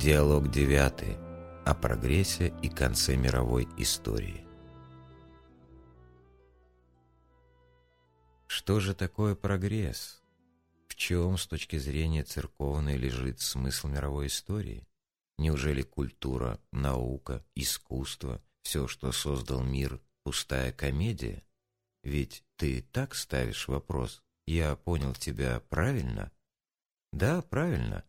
Диалог девятый о прогрессе и конце мировой истории. Что же такое прогресс? В чем, с точки зрения церковной, лежит смысл мировой истории? Неужели культура, наука, искусство, все, что создал мир, пустая комедия? Ведь ты так ставишь вопрос. Я понял тебя правильно? Да, правильно.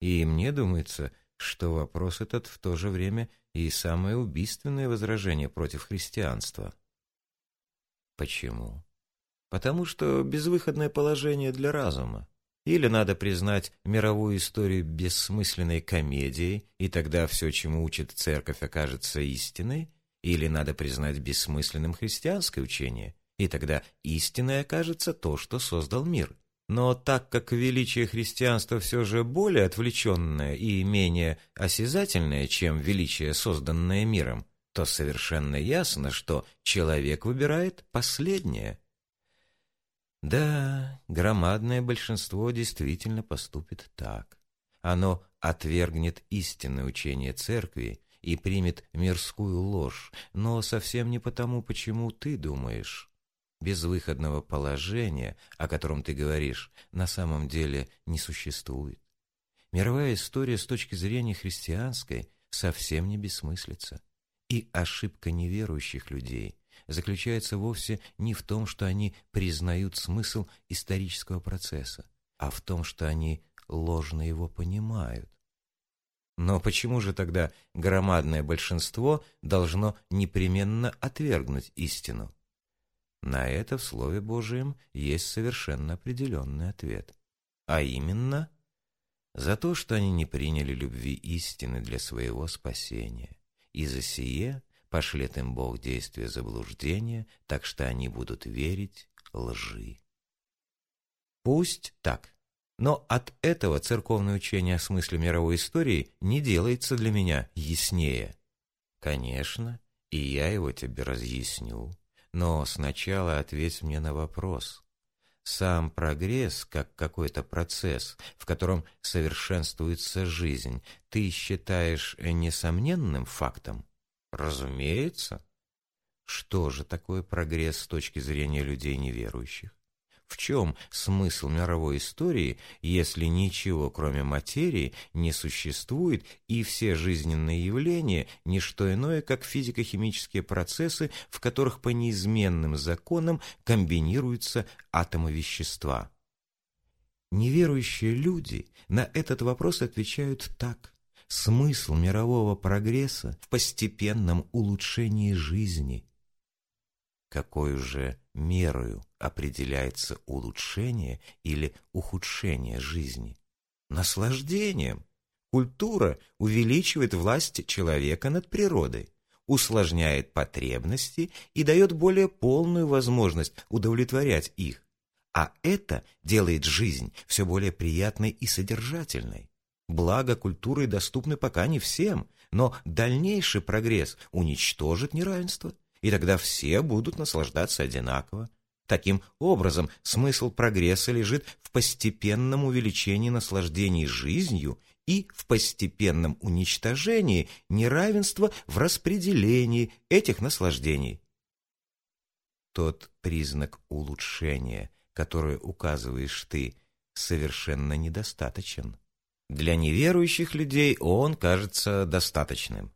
И мне думается, что вопрос этот в то же время и самое убийственное возражение против христианства. Почему? Потому что безвыходное положение для разума. Или надо признать мировую историю бессмысленной комедией, и тогда все, чему учит церковь, окажется истиной, или надо признать бессмысленным христианское учение, и тогда истиной окажется то, что создал мир. Но так как величие христианства все же более отвлеченное и менее осязательное, чем величие, созданное миром, то совершенно ясно, что человек выбирает последнее – да, громадное большинство действительно поступит так. Оно отвергнет истинное учение церкви и примет мирскую ложь, но совсем не потому, почему ты думаешь. Безвыходного положения, о котором ты говоришь, на самом деле не существует. Мировая история с точки зрения христианской совсем не бессмыслица. И ошибка неверующих людей – заключается вовсе не в том, что они признают смысл исторического процесса, а в том, что они ложно его понимают. Но почему же тогда громадное большинство должно непременно отвергнуть истину? На это в Слове Божьем есть совершенно определенный ответ. А именно, за то, что они не приняли любви истины для своего спасения, и за сие Пошлет им Бог действия заблуждения, так что они будут верить лжи. Пусть так. Но от этого церковное учение о смысле мировой истории не делается для меня яснее. Конечно, и я его тебе разъясню. Но сначала ответь мне на вопрос. Сам прогресс, как какой-то процесс, в котором совершенствуется жизнь, ты считаешь несомненным фактом? Разумеется. Что же такое прогресс с точки зрения людей неверующих? В чем смысл мировой истории, если ничего, кроме материи, не существует, и все жизненные явления – не что иное, как физико-химические процессы, в которых по неизменным законам комбинируются атомы вещества? Неверующие люди на этот вопрос отвечают так. Смысл мирового прогресса в постепенном улучшении жизни. Какой же мерою определяется улучшение или ухудшение жизни? Наслаждением. Культура увеличивает власть человека над природой, усложняет потребности и дает более полную возможность удовлетворять их. А это делает жизнь все более приятной и содержательной. Благо культуры доступны пока не всем, но дальнейший прогресс уничтожит неравенство, и тогда все будут наслаждаться одинаково. Таким образом, смысл прогресса лежит в постепенном увеличении наслаждений жизнью и в постепенном уничтожении неравенства в распределении этих наслаждений. Тот признак улучшения, который указываешь ты, совершенно недостаточен. Для неверующих людей он кажется достаточным.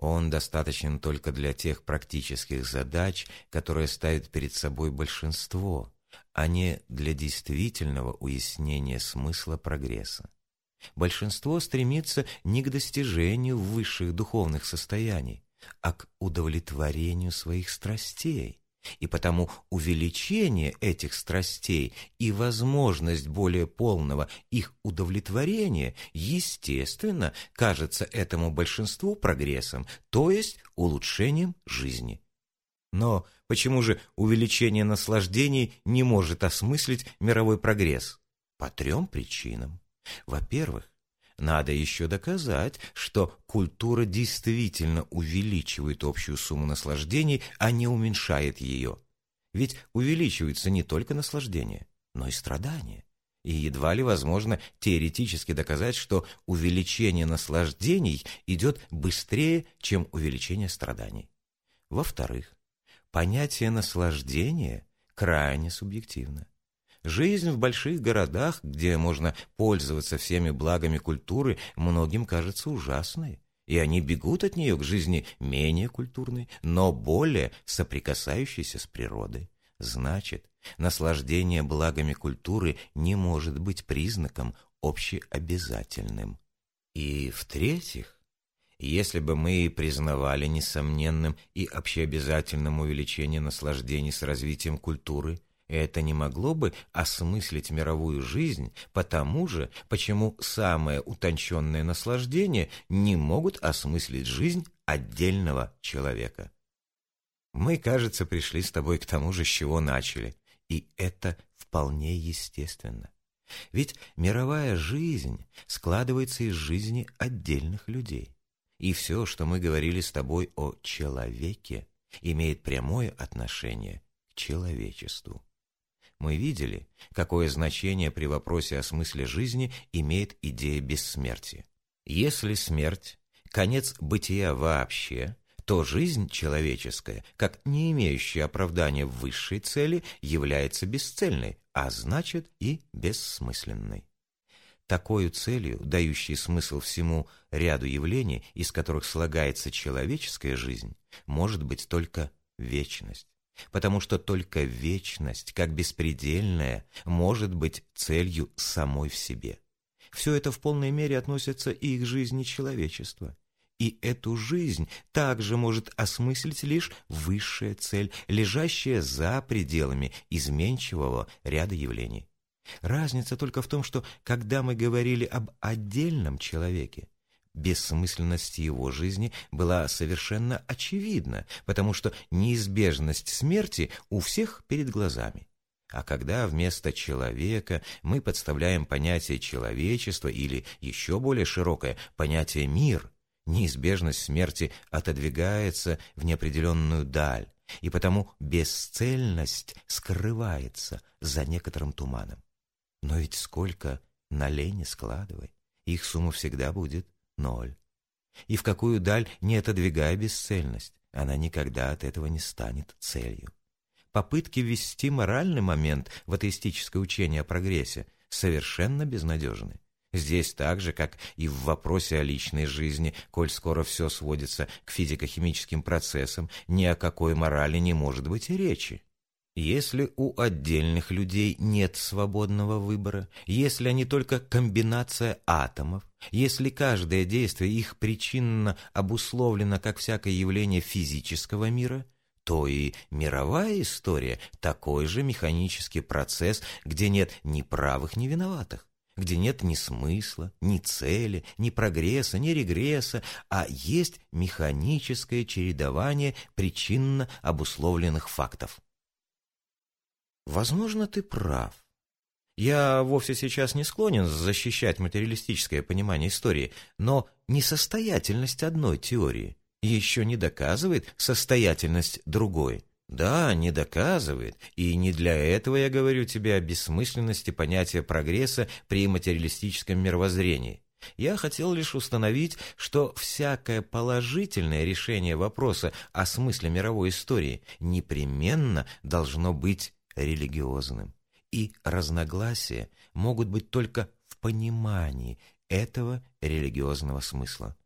Он достаточен только для тех практических задач, которые ставит перед собой большинство, а не для действительного уяснения смысла прогресса. Большинство стремится не к достижению высших духовных состояний, а к удовлетворению своих страстей. И потому увеличение этих страстей и возможность более полного их удовлетворения, естественно, кажется этому большинству прогрессом, то есть улучшением жизни. Но почему же увеличение наслаждений не может осмыслить мировой прогресс? По трем причинам. Во-первых, надо еще доказать, что культура действительно увеличивает общую сумму наслаждений, а не уменьшает ее. Ведь увеличивается не только наслаждение, но и страдания. И едва ли возможно теоретически доказать, что увеличение наслаждений идет быстрее, чем увеличение страданий. Во-вторых, понятие наслаждения крайне субъективно. Жизнь в больших городах, где можно пользоваться всеми благами культуры, многим кажется ужасной, и они бегут от нее к жизни менее культурной, но более соприкасающейся с природой. Значит, наслаждение благами культуры не может быть признаком общеобязательным. И в-третьих, если бы мы признавали несомненным и общеобязательным увеличение наслаждений с развитием культуры, это не могло бы осмыслить мировую жизнь потому же, почему самые утонченные наслаждения не могут осмыслить жизнь отдельного человека. Мы, кажется, пришли с тобой к тому же, с чего начали, и это вполне естественно. Ведь мировая жизнь складывается из жизни отдельных людей. И все, что мы говорили с тобой о человеке, имеет прямое отношение к человечеству. Мы видели, какое значение при вопросе о смысле жизни имеет идея бессмертия. Если смерть – конец бытия вообще, то жизнь человеческая, как не имеющая оправдания высшей цели, является бесцельной, а значит и бессмысленной. Такою целью, дающей смысл всему ряду явлений, из которых слагается человеческая жизнь, может быть только вечность. Потому что только вечность, как беспредельная, может быть целью самой в себе. Все это в полной мере относится и к жизни человечества. И эту жизнь также может осмыслить лишь высшая цель, лежащая за пределами изменчивого ряда явлений. Разница только в том, что когда мы говорили об отдельном человеке, бессмысленность его жизни была совершенно очевидна, потому что неизбежность смерти у всех перед глазами. А когда вместо человека мы подставляем понятие человечества или еще более широкое понятие мир, неизбежность смерти отодвигается в неопределенную даль, и потому бесцельность скрывается за некоторым туманом. Но ведь сколько на лени складывай, их сумма всегда будет ноль. И в какую даль не отодвигая бесцельность, она никогда от этого не станет целью. Попытки ввести моральный момент в атеистическое учение о прогрессе совершенно безнадежны. Здесь так же, как и в вопросе о личной жизни, коль скоро все сводится к физико-химическим процессам, ни о какой морали не может быть и речи. Если у отдельных людей нет свободного выбора, если они только комбинация атомов, если каждое действие их причинно обусловлено как всякое явление физического мира, то и мировая история – такой же механический процесс, где нет ни правых, ни виноватых где нет ни смысла, ни цели, ни прогресса, ни регресса, а есть механическое чередование причинно обусловленных фактов. Возможно, ты прав. Я вовсе сейчас не склонен защищать материалистическое понимание истории, но несостоятельность одной теории еще не доказывает состоятельность другой. Да, не доказывает, и не для этого я говорю тебе о бессмысленности понятия прогресса при материалистическом мировоззрении. Я хотел лишь установить, что всякое положительное решение вопроса о смысле мировой истории непременно должно быть религиозным, и разногласия могут быть только в понимании этого религиозного смысла.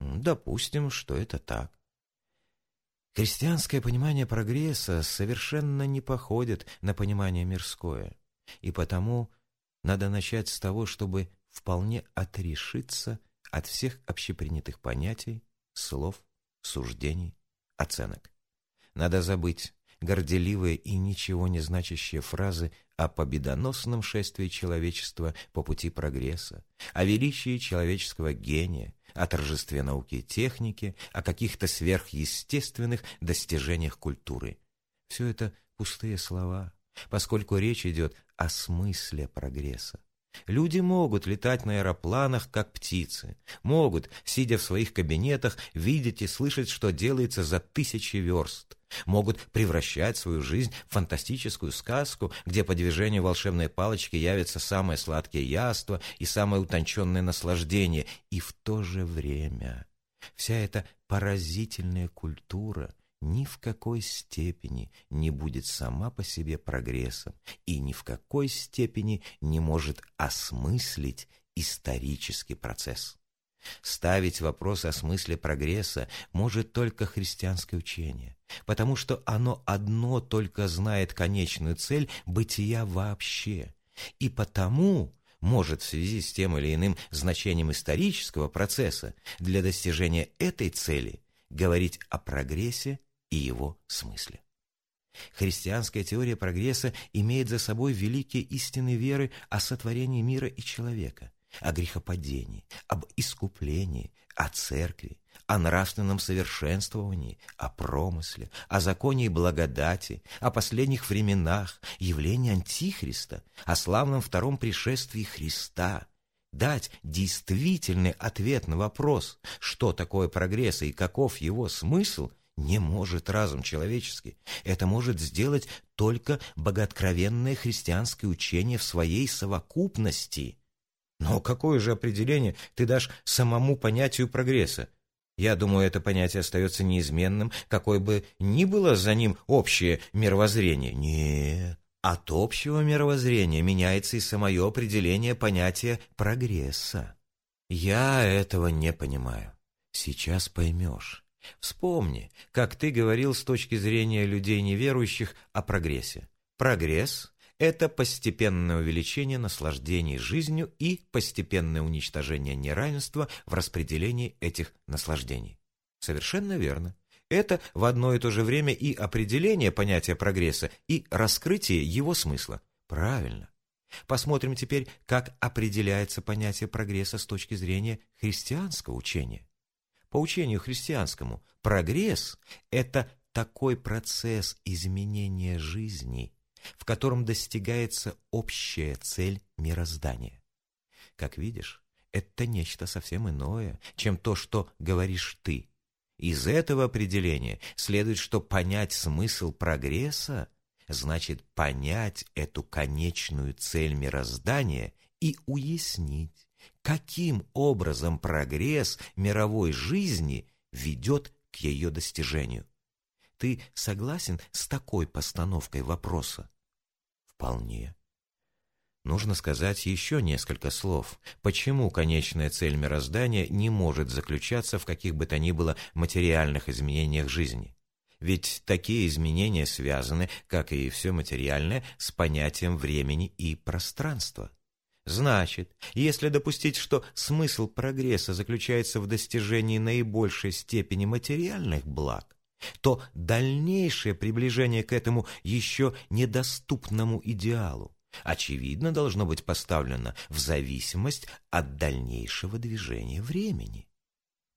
Допустим, что это так. Христианское понимание прогресса совершенно не походит на понимание мирское, и потому надо начать с того, чтобы вполне отрешиться от всех общепринятых понятий, слов, суждений, оценок. Надо забыть горделивые и ничего не значащие фразы о победоносном шествии человечества по пути прогресса, о величии человеческого гения, о торжестве науки и техники, о каких-то сверхъестественных достижениях культуры. Все это пустые слова, поскольку речь идет о смысле прогресса. Люди могут летать на аэропланах, как птицы, могут, сидя в своих кабинетах, видеть и слышать, что делается за тысячи верст, могут превращать свою жизнь в фантастическую сказку, где по движению волшебной палочки явятся самые сладкие яства и самое утонченное наслаждение. И в то же время вся эта поразительная культура ни в какой степени не будет сама по себе прогрессом и ни в какой степени не может осмыслить исторический процесс. Ставить вопрос о смысле прогресса может только христианское учение, потому что оно одно только знает конечную цель бытия вообще, и потому может в связи с тем или иным значением исторического процесса для достижения этой цели говорить о прогрессе и его смысле. Христианская теория прогресса имеет за собой великие истины веры о сотворении мира и человека – о грехопадении, об искуплении, о церкви, о нравственном совершенствовании, о промысле, о законе и благодати, о последних временах, явлении Антихриста, о славном втором пришествии Христа, дать действительный ответ на вопрос, что такое прогресс и каков его смысл, не может разум человеческий. Это может сделать только богооткровенное христианское учение в своей совокупности – но какое же определение ты дашь самому понятию прогресса? Я думаю, это понятие остается неизменным, какое бы ни было за ним общее мировоззрение. Нет, от общего мировоззрения меняется и самое определение понятия прогресса. Я этого не понимаю. Сейчас поймешь. Вспомни, как ты говорил с точки зрения людей неверующих о прогрессе. Прогресс это постепенное увеличение наслаждений жизнью и постепенное уничтожение неравенства в распределении этих наслаждений. Совершенно верно. Это в одно и то же время и определение понятия прогресса, и раскрытие его смысла. Правильно. Посмотрим теперь, как определяется понятие прогресса с точки зрения христианского учения. По учению христианскому, прогресс – это такой процесс изменения жизни – в котором достигается общая цель мироздания. Как видишь, это нечто совсем иное, чем то, что говоришь ты. Из этого определения следует, что понять смысл прогресса значит понять эту конечную цель мироздания и уяснить, каким образом прогресс мировой жизни ведет к ее достижению. Ты согласен с такой постановкой вопроса? Вполне. Нужно сказать еще несколько слов, почему конечная цель мироздания не может заключаться в каких бы то ни было материальных изменениях жизни. Ведь такие изменения связаны, как и все материальное, с понятием времени и пространства. Значит, если допустить, что смысл прогресса заключается в достижении наибольшей степени материальных благ, то дальнейшее приближение к этому еще недоступному идеалу очевидно должно быть поставлено в зависимость от дальнейшего движения времени.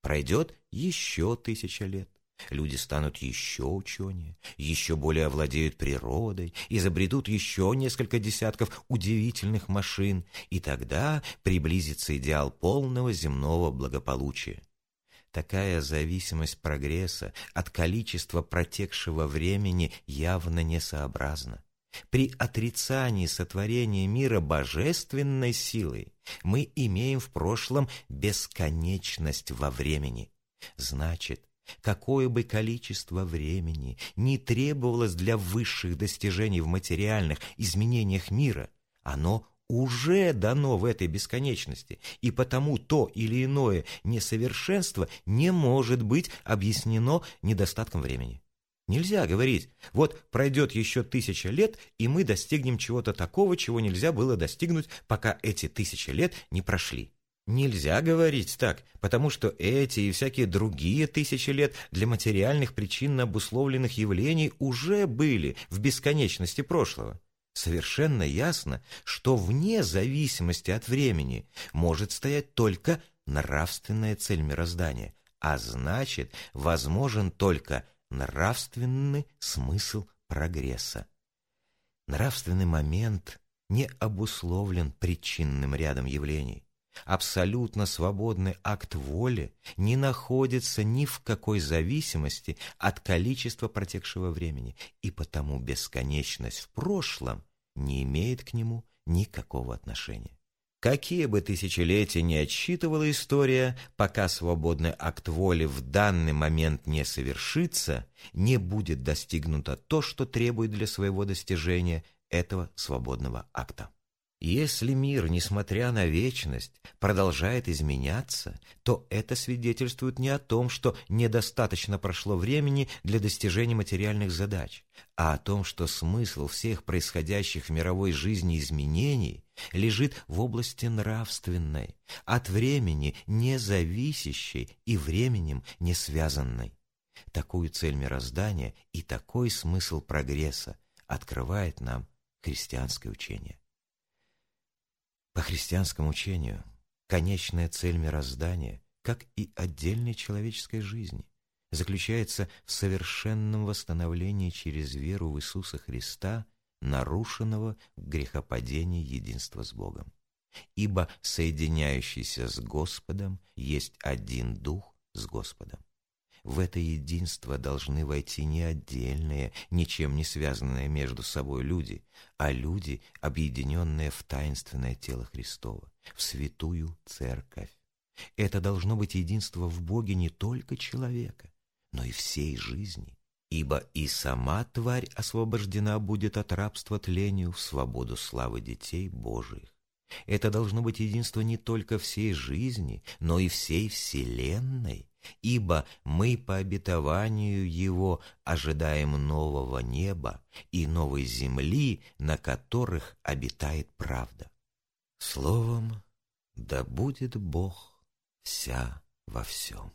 Пройдет еще тысяча лет. Люди станут еще ученее, еще более овладеют природой, изобретут еще несколько десятков удивительных машин, и тогда приблизится идеал полного земного благополучия. Такая зависимость прогресса от количества протекшего времени явно несообразна. При отрицании сотворения мира божественной силой мы имеем в прошлом бесконечность во времени. Значит, какое бы количество времени не требовалось для высших достижений в материальных изменениях мира, оно уже дано в этой бесконечности, и потому то или иное несовершенство не может быть объяснено недостатком времени. Нельзя говорить, вот пройдет еще тысяча лет, и мы достигнем чего-то такого, чего нельзя было достигнуть, пока эти тысячи лет не прошли. Нельзя говорить так, потому что эти и всякие другие тысячи лет для материальных причинно обусловленных явлений уже были в бесконечности прошлого. Совершенно ясно, что вне зависимости от времени может стоять только нравственная цель мироздания, а значит, возможен только нравственный смысл прогресса. Нравственный момент не обусловлен причинным рядом явлений. Абсолютно свободный акт воли не находится ни в какой зависимости от количества протекшего времени, и потому бесконечность в прошлом не имеет к нему никакого отношения. Какие бы тысячелетия ни отсчитывала история, пока свободный акт воли в данный момент не совершится, не будет достигнуто то, что требует для своего достижения этого свободного акта. Если мир, несмотря на вечность, продолжает изменяться, то это свидетельствует не о том, что недостаточно прошло времени для достижения материальных задач, а о том, что смысл всех происходящих в мировой жизни изменений лежит в области нравственной, от времени не зависящей и временем не связанной. Такую цель мироздания и такой смысл прогресса открывает нам христианское учение. По христианскому учению, конечная цель мироздания, как и отдельной человеческой жизни, заключается в совершенном восстановлении через веру в Иисуса Христа, нарушенного в грехопадении единства с Богом. Ибо соединяющийся с Господом есть один Дух с Господом. В это единство должны войти не отдельные, ничем не связанные между собой люди, а люди, объединенные в таинственное тело Христова, в святую церковь. Это должно быть единство в Боге не только человека, но и всей жизни. Ибо и сама тварь освобождена будет от рабства тлению в свободу славы детей Божиих. Это должно быть единство не только всей жизни, но и всей вселенной, ибо мы по обетованию Его ожидаем нового неба и новой земли, на которых обитает правда. Словом, да будет Бог вся во всем.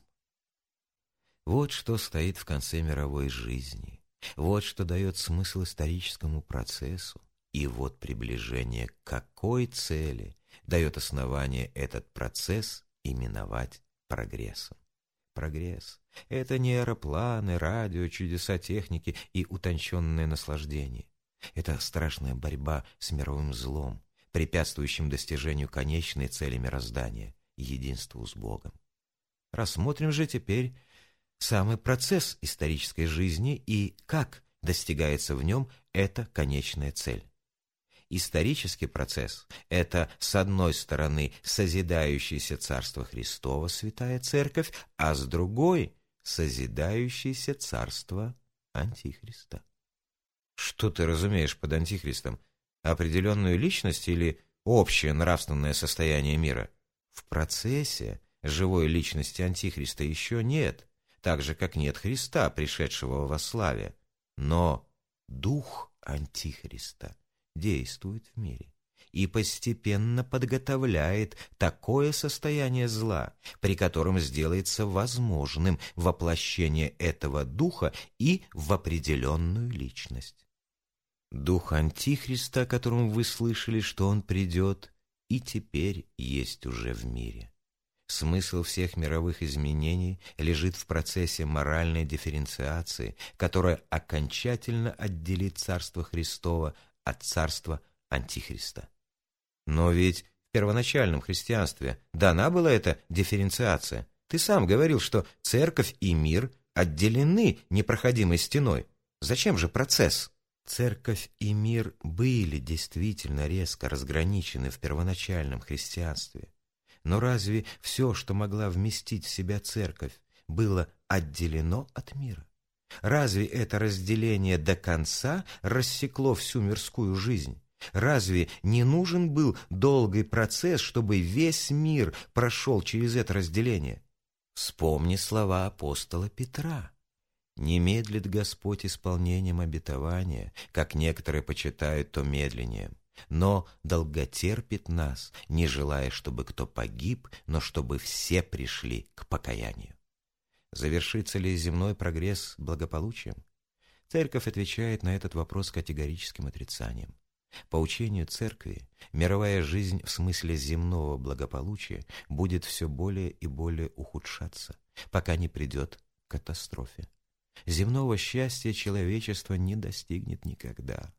Вот что стоит в конце мировой жизни, вот что дает смысл историческому процессу, и вот приближение к какой цели дает основание этот процесс именовать прогрессом. Прогресс — это не аэропланы, радио, чудеса техники и утонченное наслаждение. Это страшная борьба с мировым злом, препятствующим достижению конечной цели мироздания — единству с Богом. Рассмотрим же теперь самый процесс исторической жизни и как достигается в нем эта конечная цель. Исторический процесс – это, с одной стороны, созидающееся Царство Христово, Святая Церковь, а с другой – созидающееся Царство Антихриста. Что ты разумеешь под Антихристом? Определенную личность или общее нравственное состояние мира? В процессе живой личности Антихриста еще нет, так же, как нет Христа, пришедшего во славе. Но дух Антихриста – действует в мире и постепенно подготовляет такое состояние зла, при котором сделается возможным воплощение этого духа и в определенную личность. Дух Антихриста, о котором вы слышали, что он придет, и теперь есть уже в мире. Смысл всех мировых изменений лежит в процессе моральной дифференциации, которая окончательно отделит Царство Христово от царства Антихриста. Но ведь в первоначальном христианстве дана была эта дифференциация. Ты сам говорил, что церковь и мир отделены непроходимой стеной. Зачем же процесс? Церковь и мир были действительно резко разграничены в первоначальном христианстве. Но разве все, что могла вместить в себя церковь, было отделено от мира? Разве это разделение до конца рассекло всю мирскую жизнь? Разве не нужен был долгий процесс, чтобы весь мир прошел через это разделение? Вспомни слова апостола Петра. «Не медлит Господь исполнением обетования, как некоторые почитают то медленнее, но долготерпит нас, не желая, чтобы кто погиб, но чтобы все пришли к покаянию». Завершится ли земной прогресс благополучием? Церковь отвечает на этот вопрос категорическим отрицанием. По учению церкви, мировая жизнь в смысле земного благополучия будет все более и более ухудшаться, пока не придет к катастрофе. Земного счастья человечество не достигнет никогда.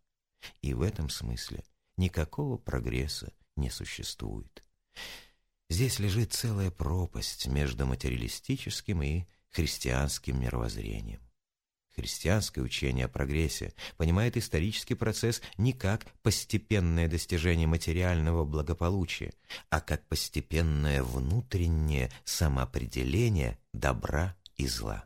И в этом смысле никакого прогресса не существует. Здесь лежит целая пропасть между материалистическим и христианским мировоззрением. Христианское учение о прогрессе понимает исторический процесс не как постепенное достижение материального благополучия, а как постепенное внутреннее самоопределение добра и зла.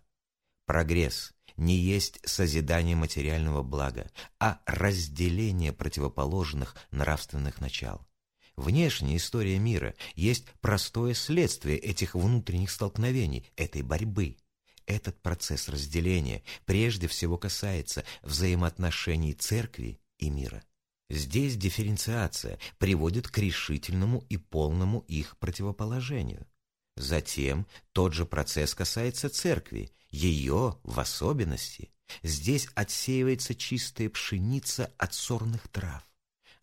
Прогресс не есть созидание материального блага, а разделение противоположных нравственных начал. Внешняя история мира есть простое следствие этих внутренних столкновений, этой борьбы. Этот процесс разделения прежде всего касается взаимоотношений церкви и мира. Здесь дифференциация приводит к решительному и полному их противоположению. Затем тот же процесс касается церкви, ее в особенности. Здесь отсеивается чистая пшеница от сорных трав.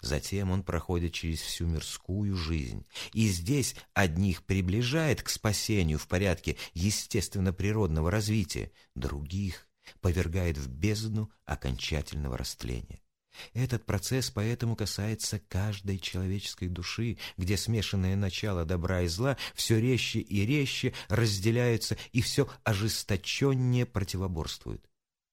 Затем он проходит через всю мирскую жизнь, и здесь одних приближает к спасению в порядке естественно-природного развития, других повергает в бездну окончательного растления. Этот процесс поэтому касается каждой человеческой души, где смешанное начало добра и зла все резче и резче разделяются и все ожесточеннее противоборствуют.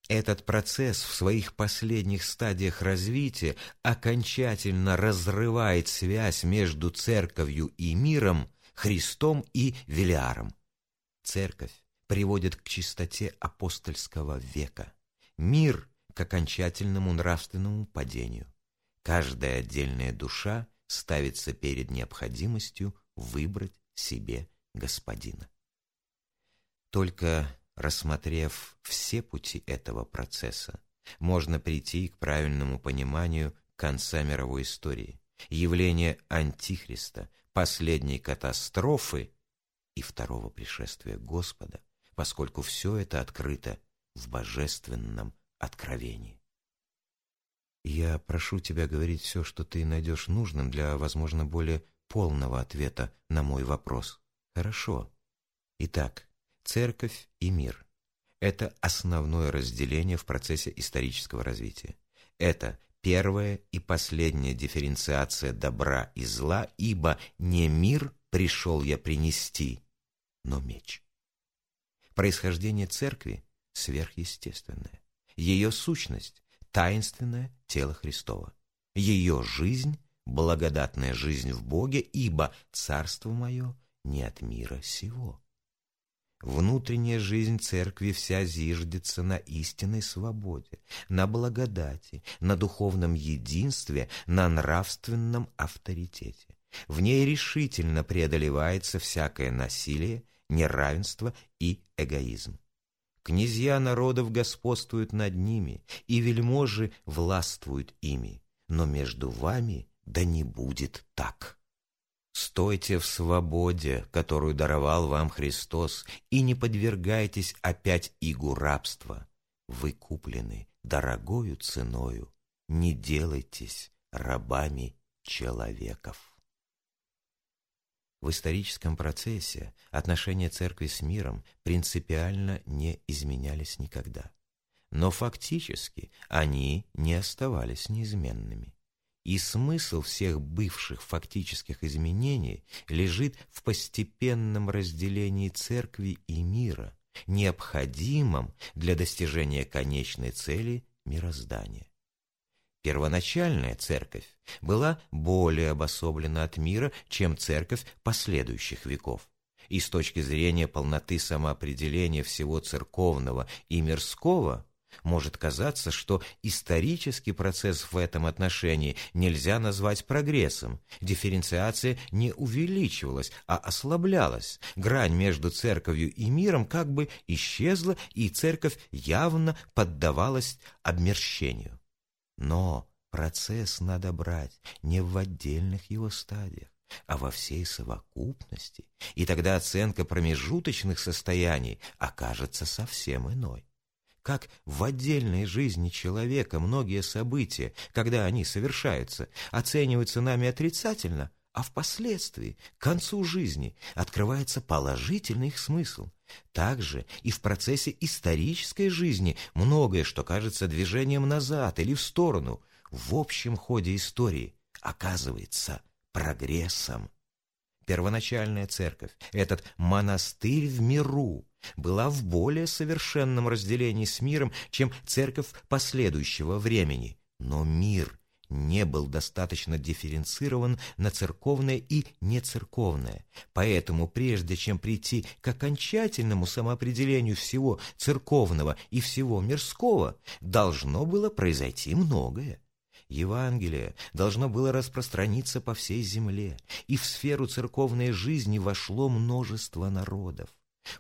Этот процесс в своих последних стадиях развития окончательно разрывает связь между церковью и миром, Христом и Велиаром. Церковь приводит к чистоте апостольского века, мир к окончательному нравственному падению. Каждая отдельная душа ставится перед необходимостью выбрать себе господина. Только Рассмотрев все пути этого процесса, можно прийти к правильному пониманию конца мировой истории, явления Антихриста, последней катастрофы и второго пришествия Господа, поскольку все это открыто в божественном откровении. Я прошу тебя говорить все, что ты найдешь нужным для, возможно, более полного ответа на мой вопрос. Хорошо. Итак, Церковь и мир – это основное разделение в процессе исторического развития. Это первая и последняя дифференциация добра и зла, ибо не мир пришел я принести, но меч. Происхождение церкви сверхъестественное. Ее сущность – таинственное тело Христова. Ее жизнь – благодатная жизнь в Боге, ибо царство мое не от мира сего. Внутренняя жизнь церкви вся зиждется на истинной свободе, на благодати, на духовном единстве, на нравственном авторитете. В ней решительно преодолевается всякое насилие, неравенство и эгоизм. Князья народов господствуют над ними, и вельможи властвуют ими, но между вами да не будет так. Стойте в свободе, которую даровал вам Христос, и не подвергайтесь опять игу рабства. Вы куплены дорогою ценою, не делайтесь рабами человеков. В историческом процессе отношения церкви с миром принципиально не изменялись никогда. Но фактически они не оставались неизменными. И смысл всех бывших фактических изменений лежит в постепенном разделении церкви и мира, необходимом для достижения конечной цели мироздания. Первоначальная церковь была более обособлена от мира, чем церковь последующих веков. И с точки зрения полноты самоопределения всего церковного и мирского – может казаться, что исторический процесс в этом отношении нельзя назвать прогрессом. Дифференциация не увеличивалась, а ослаблялась. Грань между церковью и миром как бы исчезла, и церковь явно поддавалась обмерщению. Но процесс надо брать не в отдельных его стадиях, а во всей совокупности, и тогда оценка промежуточных состояний окажется совсем иной как в отдельной жизни человека многие события, когда они совершаются, оцениваются нами отрицательно, а впоследствии, к концу жизни, открывается положительный их смысл. Также и в процессе исторической жизни многое, что кажется движением назад или в сторону, в общем ходе истории оказывается прогрессом. Первоначальная церковь, этот монастырь в миру, была в более совершенном разделении с миром, чем церковь последующего времени. Но мир не был достаточно дифференцирован на церковное и нецерковное. Поэтому прежде чем прийти к окончательному самоопределению всего церковного и всего мирского, должно было произойти многое. Евангелие должно было распространиться по всей земле, и в сферу церковной жизни вошло множество народов.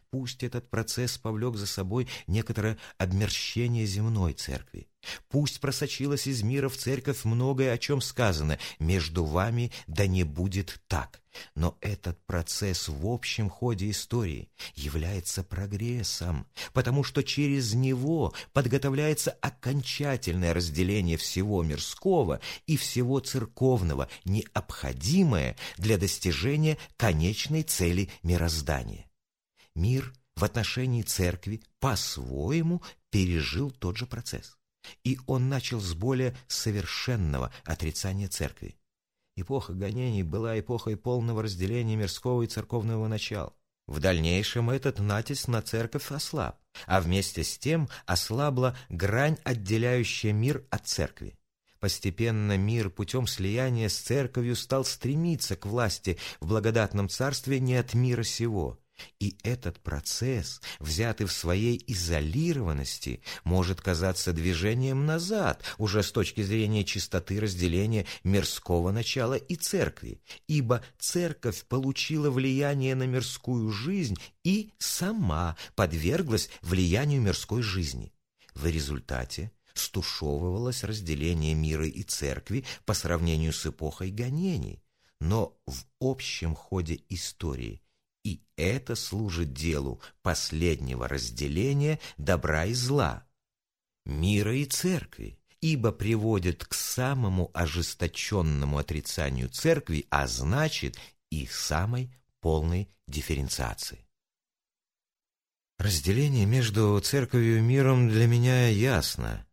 Пусть этот процесс повлек за собой некоторое обмерщение земной церкви. Пусть просочилось из мира в церковь многое, о чем сказано «между вами да не будет так». Но этот процесс в общем ходе истории является прогрессом, потому что через него подготовляется окончательное разделение всего мирского и всего церковного, необходимое для достижения конечной цели мироздания. Мир в отношении церкви по-своему пережил тот же процесс. И он начал с более совершенного отрицания церкви. Эпоха гонений была эпохой полного разделения мирского и церковного начала. В дальнейшем этот натиск на церковь ослаб, а вместе с тем ослабла грань, отделяющая мир от церкви. Постепенно мир путем слияния с церковью стал стремиться к власти в благодатном царстве не от мира сего – и этот процесс, взятый в своей изолированности, может казаться движением назад, уже с точки зрения чистоты разделения мирского начала и церкви, ибо церковь получила влияние на мирскую жизнь и сама подверглась влиянию мирской жизни. В результате стушевывалось разделение мира и церкви по сравнению с эпохой гонений, но в общем ходе истории и это служит делу последнего разделения добра и зла, мира и церкви, ибо приводит к самому ожесточенному отрицанию церкви, а значит и самой полной дифференциации. Разделение между церковью и миром для меня ясно.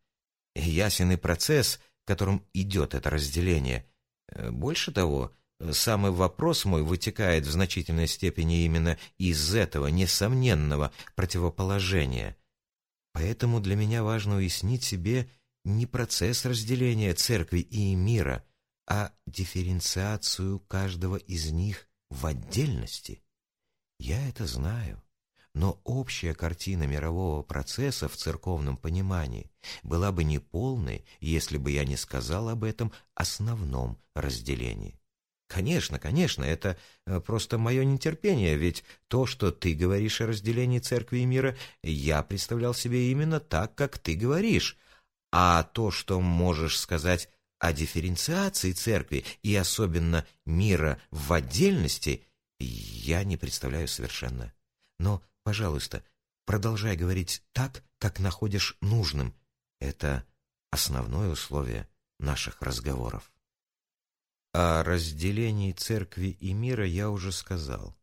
Ясен и процесс, которым идет это разделение. Больше того, Самый вопрос мой вытекает в значительной степени именно из этого несомненного противоположения. Поэтому для меня важно уяснить себе не процесс разделения церкви и мира, а дифференциацию каждого из них в отдельности. Я это знаю, но общая картина мирового процесса в церковном понимании была бы неполной, если бы я не сказал об этом основном разделении. Конечно, конечно, это э, просто мое нетерпение, ведь то, что ты говоришь о разделении церкви и мира, я представлял себе именно так, как ты говоришь. А то, что можешь сказать о дифференциации церкви и особенно мира в отдельности, я не представляю совершенно. Но, пожалуйста, продолжай говорить так, как находишь нужным. Это основное условие наших разговоров. О разделении церкви и мира я уже сказал.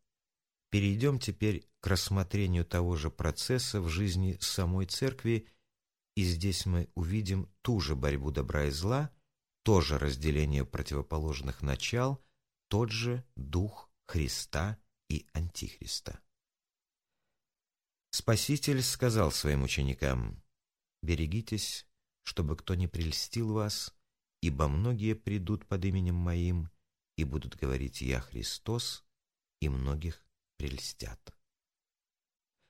Перейдем теперь к рассмотрению того же процесса в жизни самой церкви, и здесь мы увидим ту же борьбу добра и зла, то же разделение противоположных начал, тот же дух Христа и Антихриста. Спаситель сказал своим ученикам, «Берегитесь, чтобы кто не прельстил вас, ибо многие придут под именем Моим и будут говорить «Я Христос», и многих прельстят.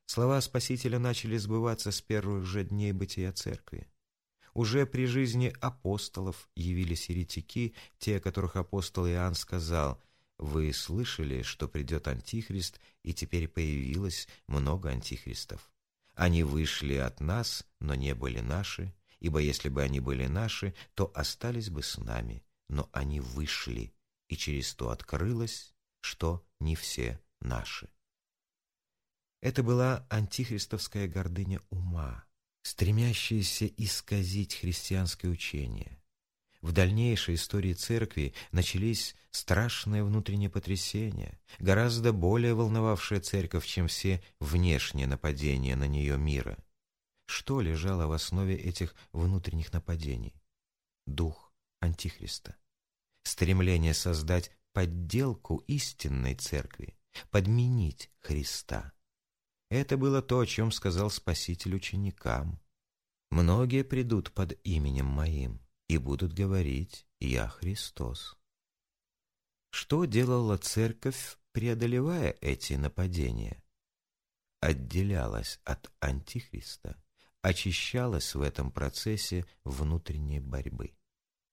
Слова Спасителя начали сбываться с первых же дней бытия церкви. Уже при жизни апостолов явились еретики, те, которых апостол Иоанн сказал, «Вы слышали, что придет Антихрист, и теперь появилось много антихристов. Они вышли от нас, но не были наши, ибо если бы они были наши, то остались бы с нами, но они вышли, и через то открылось, что не все наши. Это была антихристовская гордыня ума, стремящаяся исказить христианское учение. В дальнейшей истории церкви начались страшные внутренние потрясения, гораздо более волновавшие церковь, чем все внешние нападения на нее мира – что лежало в основе этих внутренних нападений? Дух Антихриста. Стремление создать подделку истинной церкви, подменить Христа. Это было то, о чем сказал Спаситель ученикам. «Многие придут под именем Моим и будут говорить «Я Христос». Что делала церковь, преодолевая эти нападения? Отделялась от Антихриста, очищалась в этом процессе внутренней борьбы.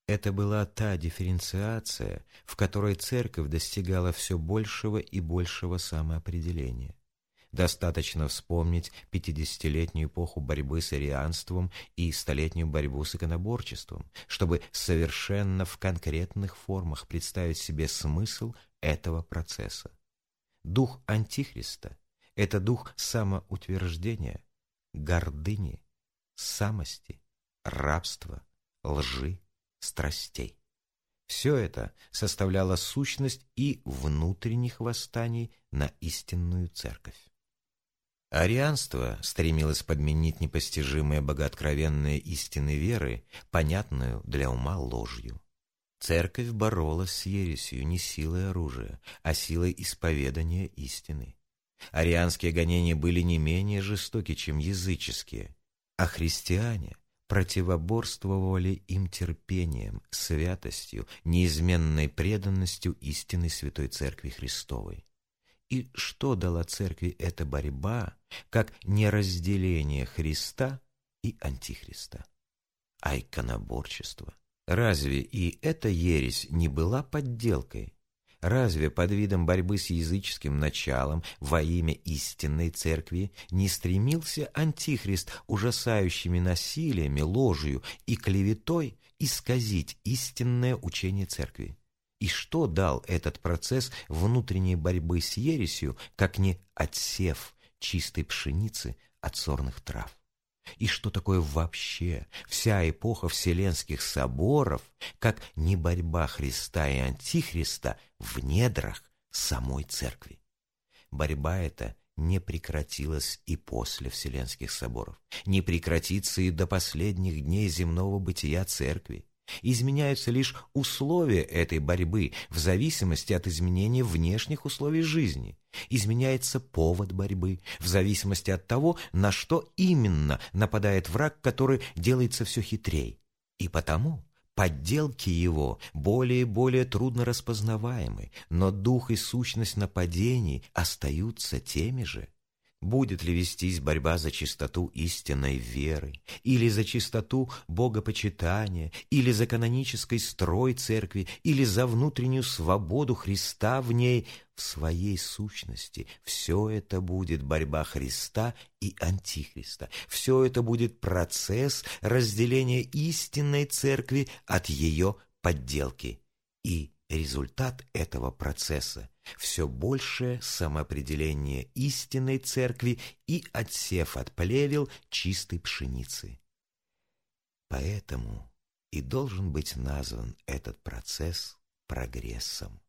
Это была та дифференциация, в которой церковь достигала все большего и большего самоопределения. Достаточно вспомнить пятидесятилетнюю эпоху борьбы с арианством и столетнюю борьбу с иконоборчеством, чтобы совершенно в конкретных формах представить себе смысл этого процесса. Дух Антихриста – это дух самоутверждения, гордыни, самости, рабства, лжи, страстей. Все это составляло сущность и внутренних восстаний на истинную церковь. Арианство стремилось подменить непостижимые богооткровенные истины веры, понятную для ума ложью. Церковь боролась с ересью не силой оружия, а силой исповедания истины. Арианские гонения были не менее жестоки, чем языческие, а христиане противоборствовали им терпением, святостью, неизменной преданностью истинной Святой Церкви Христовой. И что дала церкви эта борьба, как неразделение Христа и Антихриста? А иконоборчество? Разве и эта ересь не была подделкой? Разве под видом борьбы с языческим началом во имя истинной церкви не стремился Антихрист ужасающими насилиями, ложью и клеветой исказить истинное учение церкви? И что дал этот процесс внутренней борьбы с ересью, как не отсев чистой пшеницы от сорных трав? И что такое вообще вся эпоха вселенских соборов, как не борьба Христа и Антихриста в недрах самой церкви? Борьба эта не прекратилась и после Вселенских соборов, не прекратится и до последних дней земного бытия церкви. Изменяются лишь условия этой борьбы в зависимости от изменения внешних условий жизни. Изменяется повод борьбы в зависимости от того, на что именно нападает враг, который делается все хитрее. И потому подделки его более и более трудно распознаваемы, но дух и сущность нападений остаются теми же. Будет ли вестись борьба за чистоту истинной веры, или за чистоту богопочитания, или за канонический строй церкви, или за внутреннюю свободу Христа в ней, в своей сущности, все это будет борьба Христа и Антихриста. Все это будет процесс разделения истинной церкви от ее подделки. И результат этого процесса – все большее самоопределение истинной церкви и отсев от плевел чистой пшеницы. Поэтому и должен быть назван этот процесс прогрессом.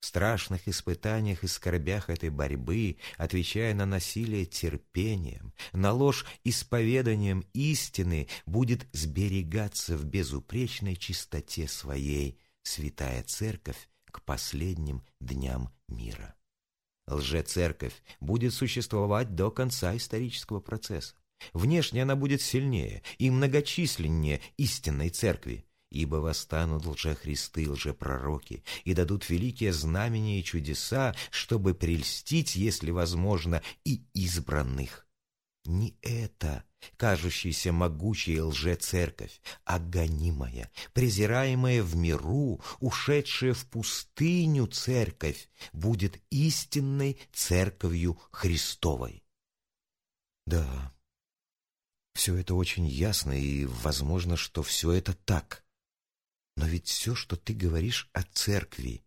В страшных испытаниях и скорбях этой борьбы, отвечая на насилие терпением, на ложь исповеданием истины, будет сберегаться в безупречной чистоте своей святая церковь к последним дням мира. Лжецерковь будет существовать до конца исторического процесса. Внешне она будет сильнее и многочисленнее истинной церкви, ибо восстанут лжехристы, лжепророки и дадут великие знамения и чудеса, чтобы прельстить, если возможно, и избранных. Не это кажущаяся могучей лже-церковь, а гонимая, презираемая в миру, ушедшая в пустыню церковь, будет истинной церковью Христовой. Да, все это очень ясно, и возможно, что все это так. Но ведь все, что ты говоришь о церкви,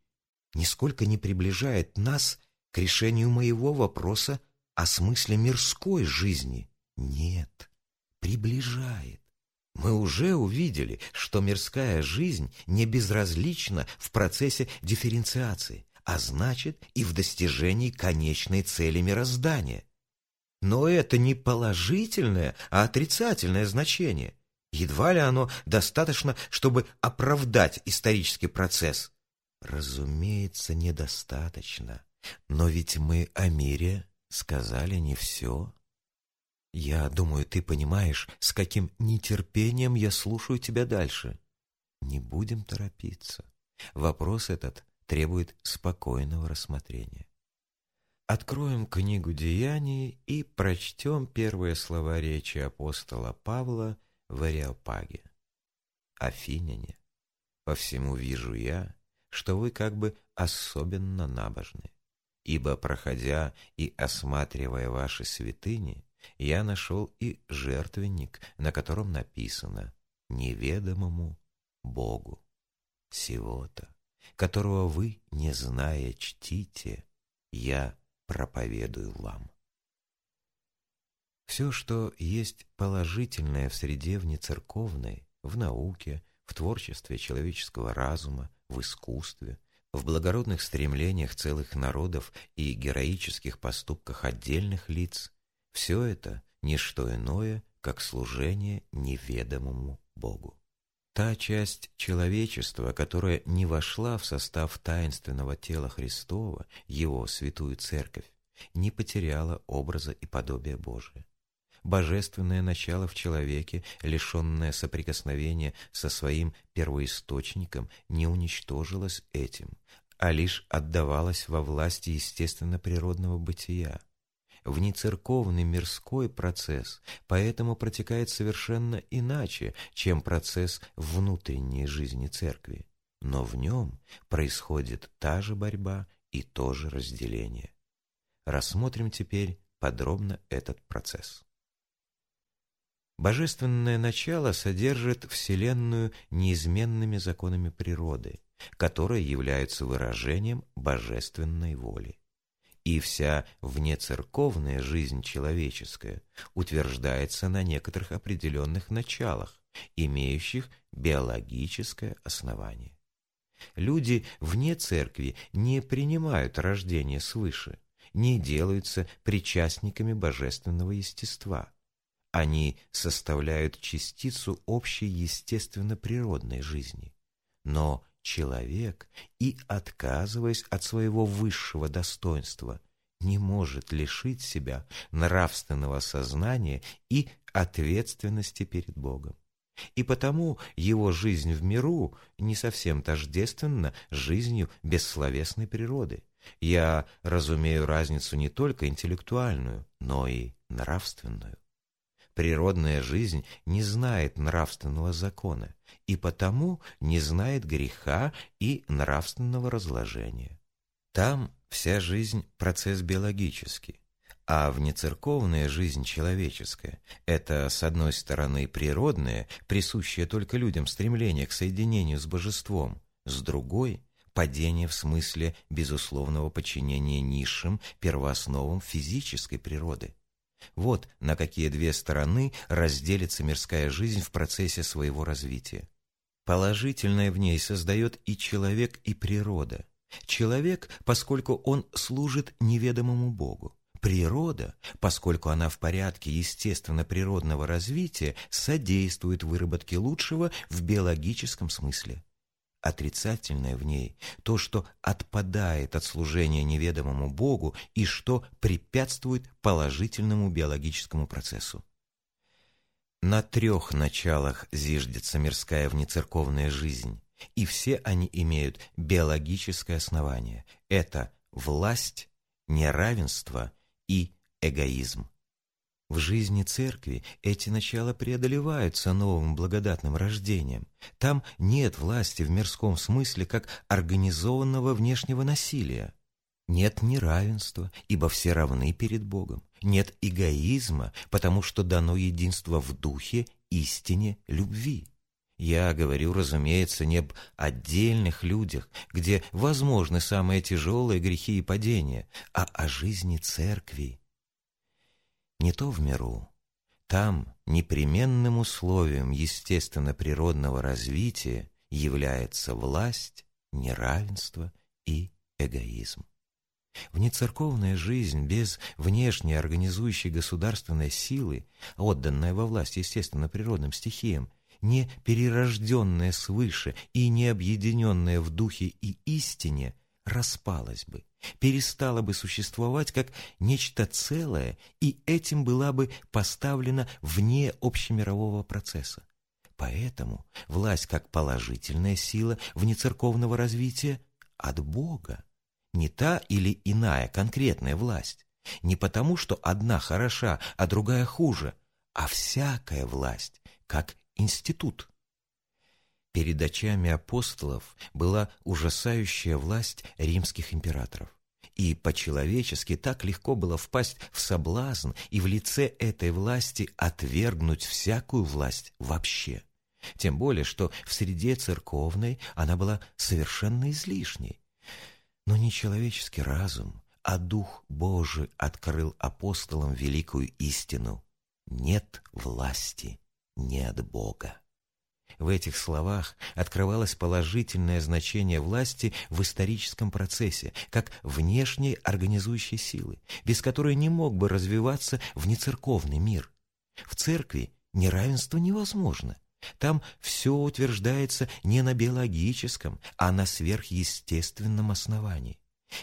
нисколько не приближает нас к решению моего вопроса о смысле мирской жизни. Нет, приближает. Мы уже увидели, что мирская жизнь не безразлична в процессе дифференциации, а значит и в достижении конечной цели мироздания. Но это не положительное, а отрицательное значение. Едва ли оно достаточно, чтобы оправдать исторический процесс. Разумеется, недостаточно. Но ведь мы о мире сказали не все. Я думаю, ты понимаешь, с каким нетерпением я слушаю тебя дальше. Не будем торопиться. Вопрос этот требует спокойного рассмотрения. Откроем книгу «Деяний» и прочтем первые слова речи апостола Павла в Ариапаге. «Афиняне, по всему вижу я, что вы как бы особенно набожны, ибо, проходя и осматривая ваши святыни, я нашел и жертвенник, на котором написано «Неведомому Богу». Всего-то, которого вы, не зная, чтите, я проповедую вам. Все, что есть положительное в среде внецерковной, в науке, в творчестве человеческого разума, в искусстве, в благородных стремлениях целых народов и героических поступках отдельных лиц, все это – не что иное, как служение неведомому Богу. Та часть человечества, которая не вошла в состав таинственного тела Христова, Его святую Церковь, не потеряла образа и подобия Божия. Божественное начало в человеке, лишенное соприкосновения со своим первоисточником, не уничтожилось этим, а лишь отдавалось во власти естественно-природного бытия – внецерковный мирской процесс, поэтому протекает совершенно иначе, чем процесс внутренней жизни церкви. Но в нем происходит та же борьба и то же разделение. Рассмотрим теперь подробно этот процесс. Божественное начало содержит Вселенную неизменными законами природы, которые являются выражением божественной воли и вся внецерковная жизнь человеческая утверждается на некоторых определенных началах, имеющих биологическое основание. Люди вне церкви не принимают рождение свыше, не делаются причастниками божественного естества. Они составляют частицу общей естественно-природной жизни. Но человек и, отказываясь от своего высшего достоинства, не может лишить себя нравственного сознания и ответственности перед Богом. И потому его жизнь в миру не совсем тождественна жизнью бессловесной природы. Я разумею разницу не только интеллектуальную, но и нравственную. Природная жизнь не знает нравственного закона и потому не знает греха и нравственного разложения. Там вся жизнь – процесс биологический, а внецерковная жизнь человеческая – это, с одной стороны, природное, присущее только людям стремление к соединению с божеством, с другой – падение в смысле безусловного подчинения низшим первоосновам физической природы – вот на какие две стороны разделится мирская жизнь в процессе своего развития. Положительное в ней создает и человек, и природа. Человек, поскольку он служит неведомому Богу. Природа, поскольку она в порядке естественно-природного развития, содействует выработке лучшего в биологическом смысле отрицательное в ней, то, что отпадает от служения неведомому Богу и что препятствует положительному биологическому процессу. На трех началах зиждется мирская внецерковная жизнь, и все они имеют биологическое основание. Это власть, неравенство и эгоизм. В жизни церкви эти начала преодолеваются новым благодатным рождением. Там нет власти в мирском смысле как организованного внешнего насилия. Нет неравенства, ибо все равны перед Богом. Нет эгоизма, потому что дано единство в духе, истине, любви. Я говорю, разумеется, не об отдельных людях, где возможны самые тяжелые грехи и падения, а о жизни церкви, не то в миру. Там непременным условием естественно-природного развития является власть, неравенство и эгоизм. Внецерковная жизнь без внешней организующей государственной силы, отданная во власть естественно-природным стихиям, не перерожденная свыше и не объединенная в духе и истине, распалась бы, перестала бы существовать как нечто целое и этим была бы поставлена вне общемирового процесса. Поэтому власть как положительная сила внецерковного развития от Бога, не та или иная конкретная власть, не потому, что одна хороша, а другая хуже, а всякая власть как институт. Перед очами апостолов была ужасающая власть римских императоров. И по-человечески так легко было впасть в соблазн и в лице этой власти отвергнуть всякую власть вообще. Тем более, что в среде церковной она была совершенно излишней. Но не человеческий разум, а Дух Божий открыл апостолам великую истину. Нет власти не от Бога. В этих словах открывалось положительное значение власти в историческом процессе, как внешней организующей силы, без которой не мог бы развиваться внецерковный мир. В церкви неравенство невозможно. Там все утверждается не на биологическом, а на сверхъестественном основании.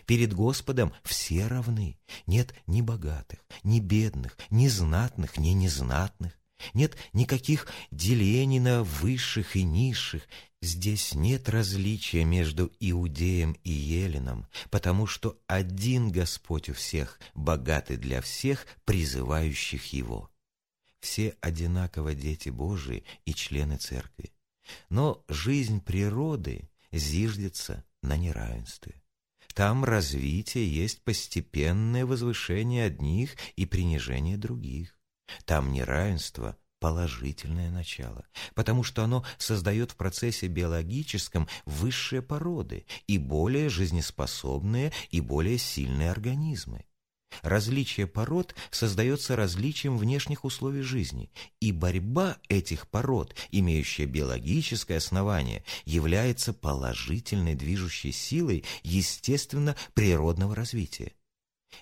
Перед Господом все равны. Нет ни богатых, ни бедных, ни знатных, ни незнатных. Нет никаких делений на высших и низших. Здесь нет различия между Иудеем и Еленом, потому что один Господь у всех, богатый для всех, призывающих Его. Все одинаково дети Божии и члены Церкви. Но жизнь природы зиждется на неравенстве. Там развитие есть постепенное возвышение одних и принижение других. Там неравенство – положительное начало, потому что оно создает в процессе биологическом высшие породы и более жизнеспособные и более сильные организмы. Различие пород создается различием внешних условий жизни, и борьба этих пород, имеющая биологическое основание, является положительной движущей силой естественно природного развития.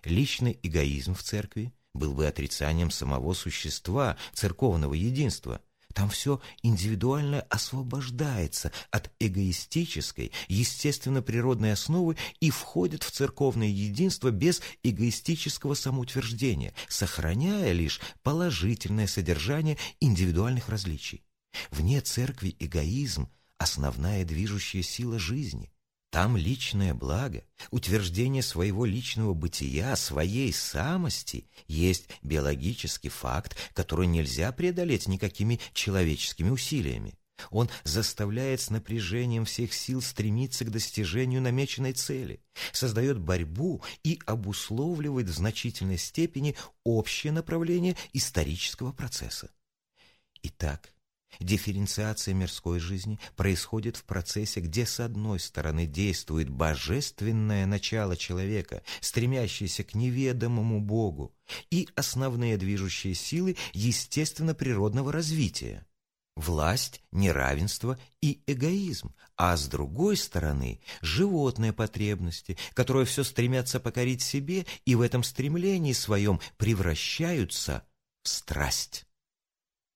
Личный эгоизм в церкви был бы отрицанием самого существа церковного единства. Там все индивидуальное освобождается от эгоистической, естественно-природной основы и входит в церковное единство без эгоистического самоутверждения, сохраняя лишь положительное содержание индивидуальных различий. Вне церкви эгоизм – основная движущая сила жизни. Там личное благо, утверждение своего личного бытия, своей самости есть биологический факт, который нельзя преодолеть никакими человеческими усилиями. Он заставляет с напряжением всех сил стремиться к достижению намеченной цели, создает борьбу и обусловливает в значительной степени общее направление исторического процесса. Итак, Дифференциация мирской жизни происходит в процессе, где с одной стороны действует божественное начало человека, стремящееся к неведомому Богу, и основные движущие силы естественно-природного развития – власть, неравенство и эгоизм, а с другой стороны – животные потребности, которые все стремятся покорить себе и в этом стремлении своем превращаются в страсть.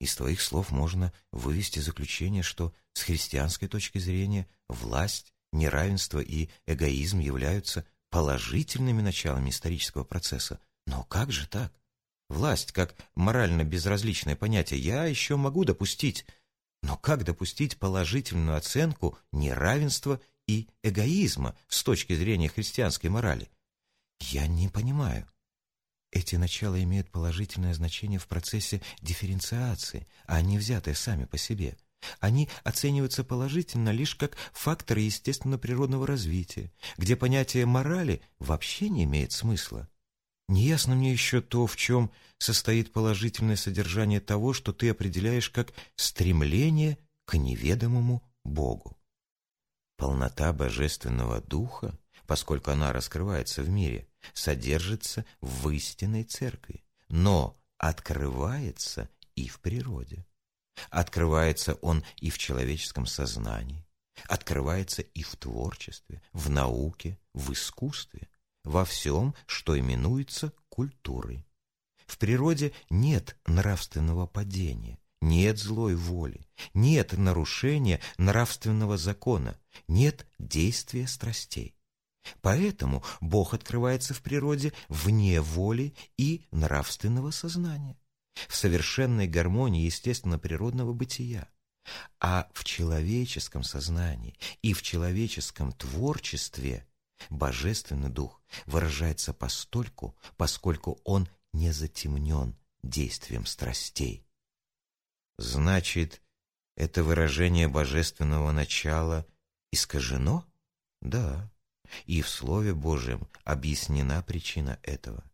Из твоих слов можно вывести заключение, что с христианской точки зрения власть, неравенство и эгоизм являются положительными началами исторического процесса. Но как же так? Власть, как морально безразличное понятие, я еще могу допустить. Но как допустить положительную оценку неравенства и эгоизма с точки зрения христианской морали? Я не понимаю. Эти начала имеют положительное значение в процессе дифференциации, а не взятые сами по себе. Они оцениваются положительно лишь как факторы естественно-природного развития, где понятие морали вообще не имеет смысла. Неясно мне еще то, в чем состоит положительное содержание того, что ты определяешь как стремление к неведомому Богу. Полнота Божественного Духа, поскольку она раскрывается в мире, содержится в истинной церкви, но открывается и в природе. Открывается он и в человеческом сознании, открывается и в творчестве, в науке, в искусстве, во всем, что именуется культурой. В природе нет нравственного падения, нет злой воли, нет нарушения нравственного закона, нет действия страстей. Поэтому Бог открывается в природе вне воли и нравственного сознания, в совершенной гармонии естественно-природного бытия. А в человеческом сознании и в человеческом творчестве Божественный Дух выражается постольку, поскольку он не затемнен действием страстей. Значит, это выражение божественного начала искажено? Да. И в Слове Божьем объяснена причина этого.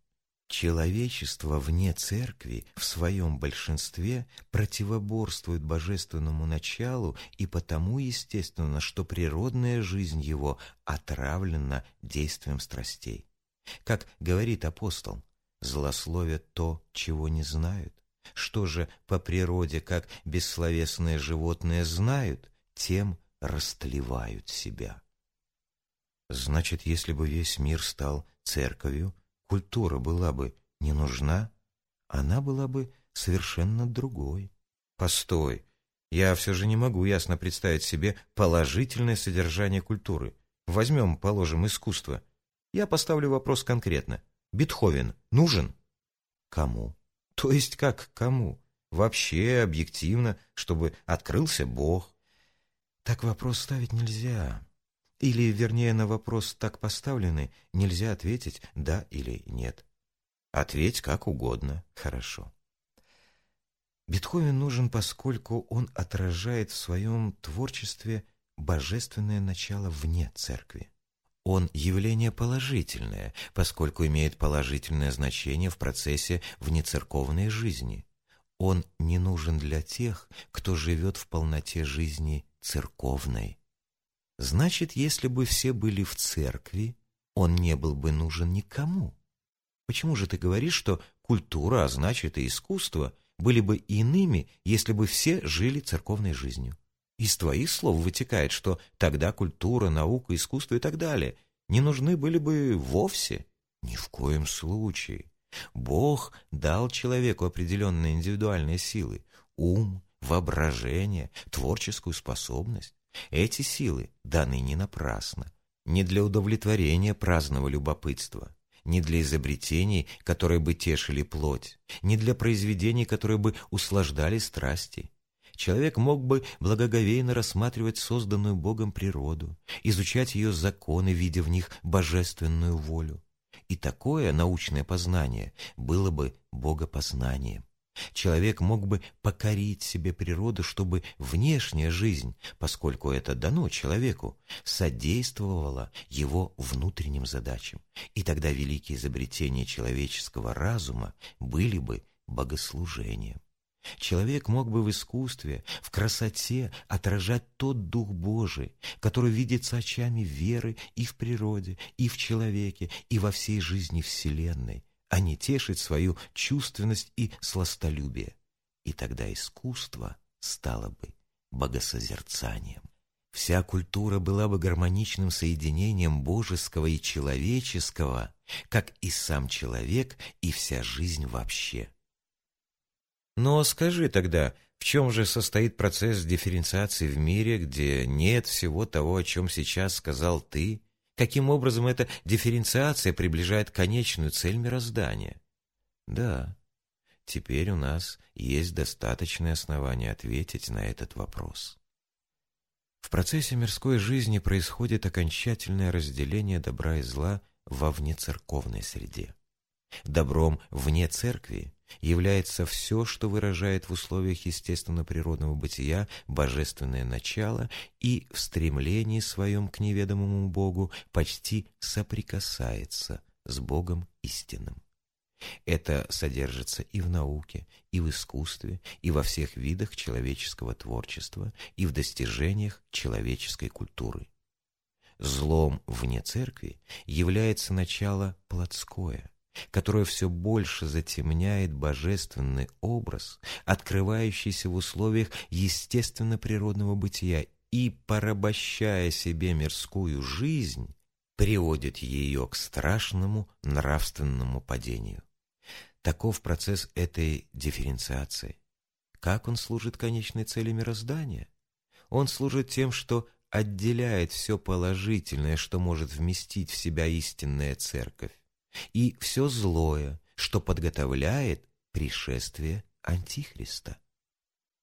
Человечество вне церкви в своем большинстве противоборствует божественному началу и потому естественно, что природная жизнь его отравлена действием страстей. Как говорит апостол, злословят то, чего не знают. Что же по природе, как бессловесные животные знают, тем растлевают себя. Значит, если бы весь мир стал церковью, культура была бы не нужна, она была бы совершенно другой. Постой, я все же не могу ясно представить себе положительное содержание культуры. Возьмем, положим, искусство. Я поставлю вопрос конкретно. Бетховен нужен? Кому? То есть как кому? Вообще, объективно, чтобы открылся Бог. Так вопрос ставить нельзя. Или, вернее, на вопрос так поставленный, нельзя ответить «да» или «нет». Ответь как угодно, хорошо. Бетховен нужен, поскольку он отражает в своем творчестве божественное начало вне церкви. Он явление положительное, поскольку имеет положительное значение в процессе внецерковной жизни. Он не нужен для тех, кто живет в полноте жизни церковной. Значит, если бы все были в церкви, он не был бы нужен никому. Почему же ты говоришь, что культура, а значит и искусство, были бы иными, если бы все жили церковной жизнью? Из твоих слов вытекает, что тогда культура, наука, искусство и так далее не нужны были бы вовсе. Ни в коем случае. Бог дал человеку определенные индивидуальные силы – ум, воображение, творческую способность. Эти силы даны не напрасно, не для удовлетворения праздного любопытства, не для изобретений, которые бы тешили плоть, не для произведений, которые бы услаждали страсти. Человек мог бы благоговейно рассматривать созданную Богом природу, изучать ее законы, видя в них божественную волю. И такое научное познание было бы богопознанием. Человек мог бы покорить себе природу, чтобы внешняя жизнь, поскольку это дано человеку, содействовала его внутренним задачам. И тогда великие изобретения человеческого разума были бы богослужением. Человек мог бы в искусстве, в красоте отражать тот Дух Божий, который видится очами веры и в природе, и в человеке, и во всей жизни Вселенной, а не тешить свою чувственность и сластолюбие. И тогда искусство стало бы богосозерцанием. Вся культура была бы гармоничным соединением божеского и человеческого, как и сам человек и вся жизнь вообще. Но скажи тогда, в чем же состоит процесс дифференциации в мире, где нет всего того, о чем сейчас сказал ты, Каким образом эта дифференциация приближает конечную цель мироздания? Да, теперь у нас есть достаточное основание ответить на этот вопрос. В процессе мирской жизни происходит окончательное разделение добра и зла во внецерковной среде. Добром вне церкви является все, что выражает в условиях естественно-природного бытия божественное начало и в стремлении своем к неведомому Богу почти соприкасается с Богом истинным. Это содержится и в науке, и в искусстве, и во всех видах человеческого творчества, и в достижениях человеческой культуры. Злом вне церкви является начало плотское – которое все больше затемняет божественный образ, открывающийся в условиях естественно-природного бытия и, порабощая себе мирскую жизнь, приводит ее к страшному нравственному падению. Таков процесс этой дифференциации. как он служит конечной цели мироздания? Он служит тем, что отделяет все положительное, что может вместить в себя истинная церковь, и все злое, что подготовляет пришествие Антихриста.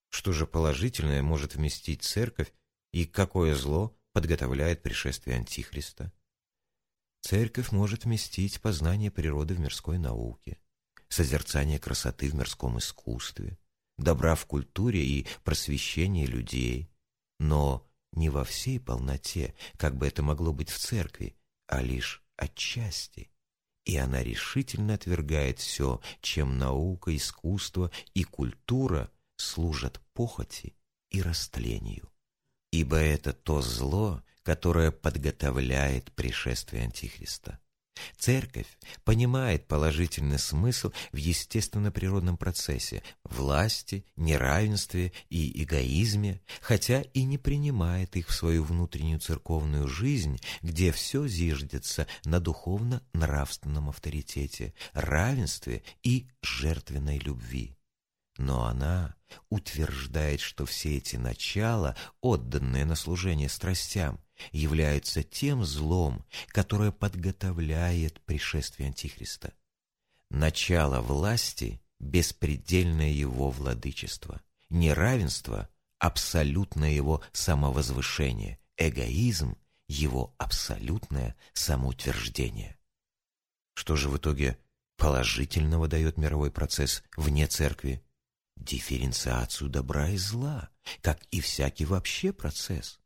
Что же положительное может вместить церковь, и какое зло подготовляет пришествие Антихриста? Церковь может вместить познание природы в мирской науке, созерцание красоты в мирском искусстве, добра в культуре и просвещение людей, но не во всей полноте, как бы это могло быть в церкви, а лишь отчасти. И она решительно отвергает все, чем наука, искусство и культура служат похоти и растлению. Ибо это то зло, которое подготовляет пришествие Антихриста. Церковь понимает положительный смысл в естественно-природном процессе, власти, неравенстве и эгоизме, хотя и не принимает их в свою внутреннюю церковную жизнь, где все зиждется на духовно-нравственном авторитете, равенстве и жертвенной любви. Но она утверждает, что все эти начала, отданные на служение страстям, являются тем злом, которое подготовляет пришествие Антихриста. Начало власти – беспредельное его владычество, неравенство – абсолютное его самовозвышение, эгоизм – его абсолютное самоутверждение. Что же в итоге положительного дает мировой процесс вне церкви? Дифференциацию добра и зла, как и всякий вообще процесс.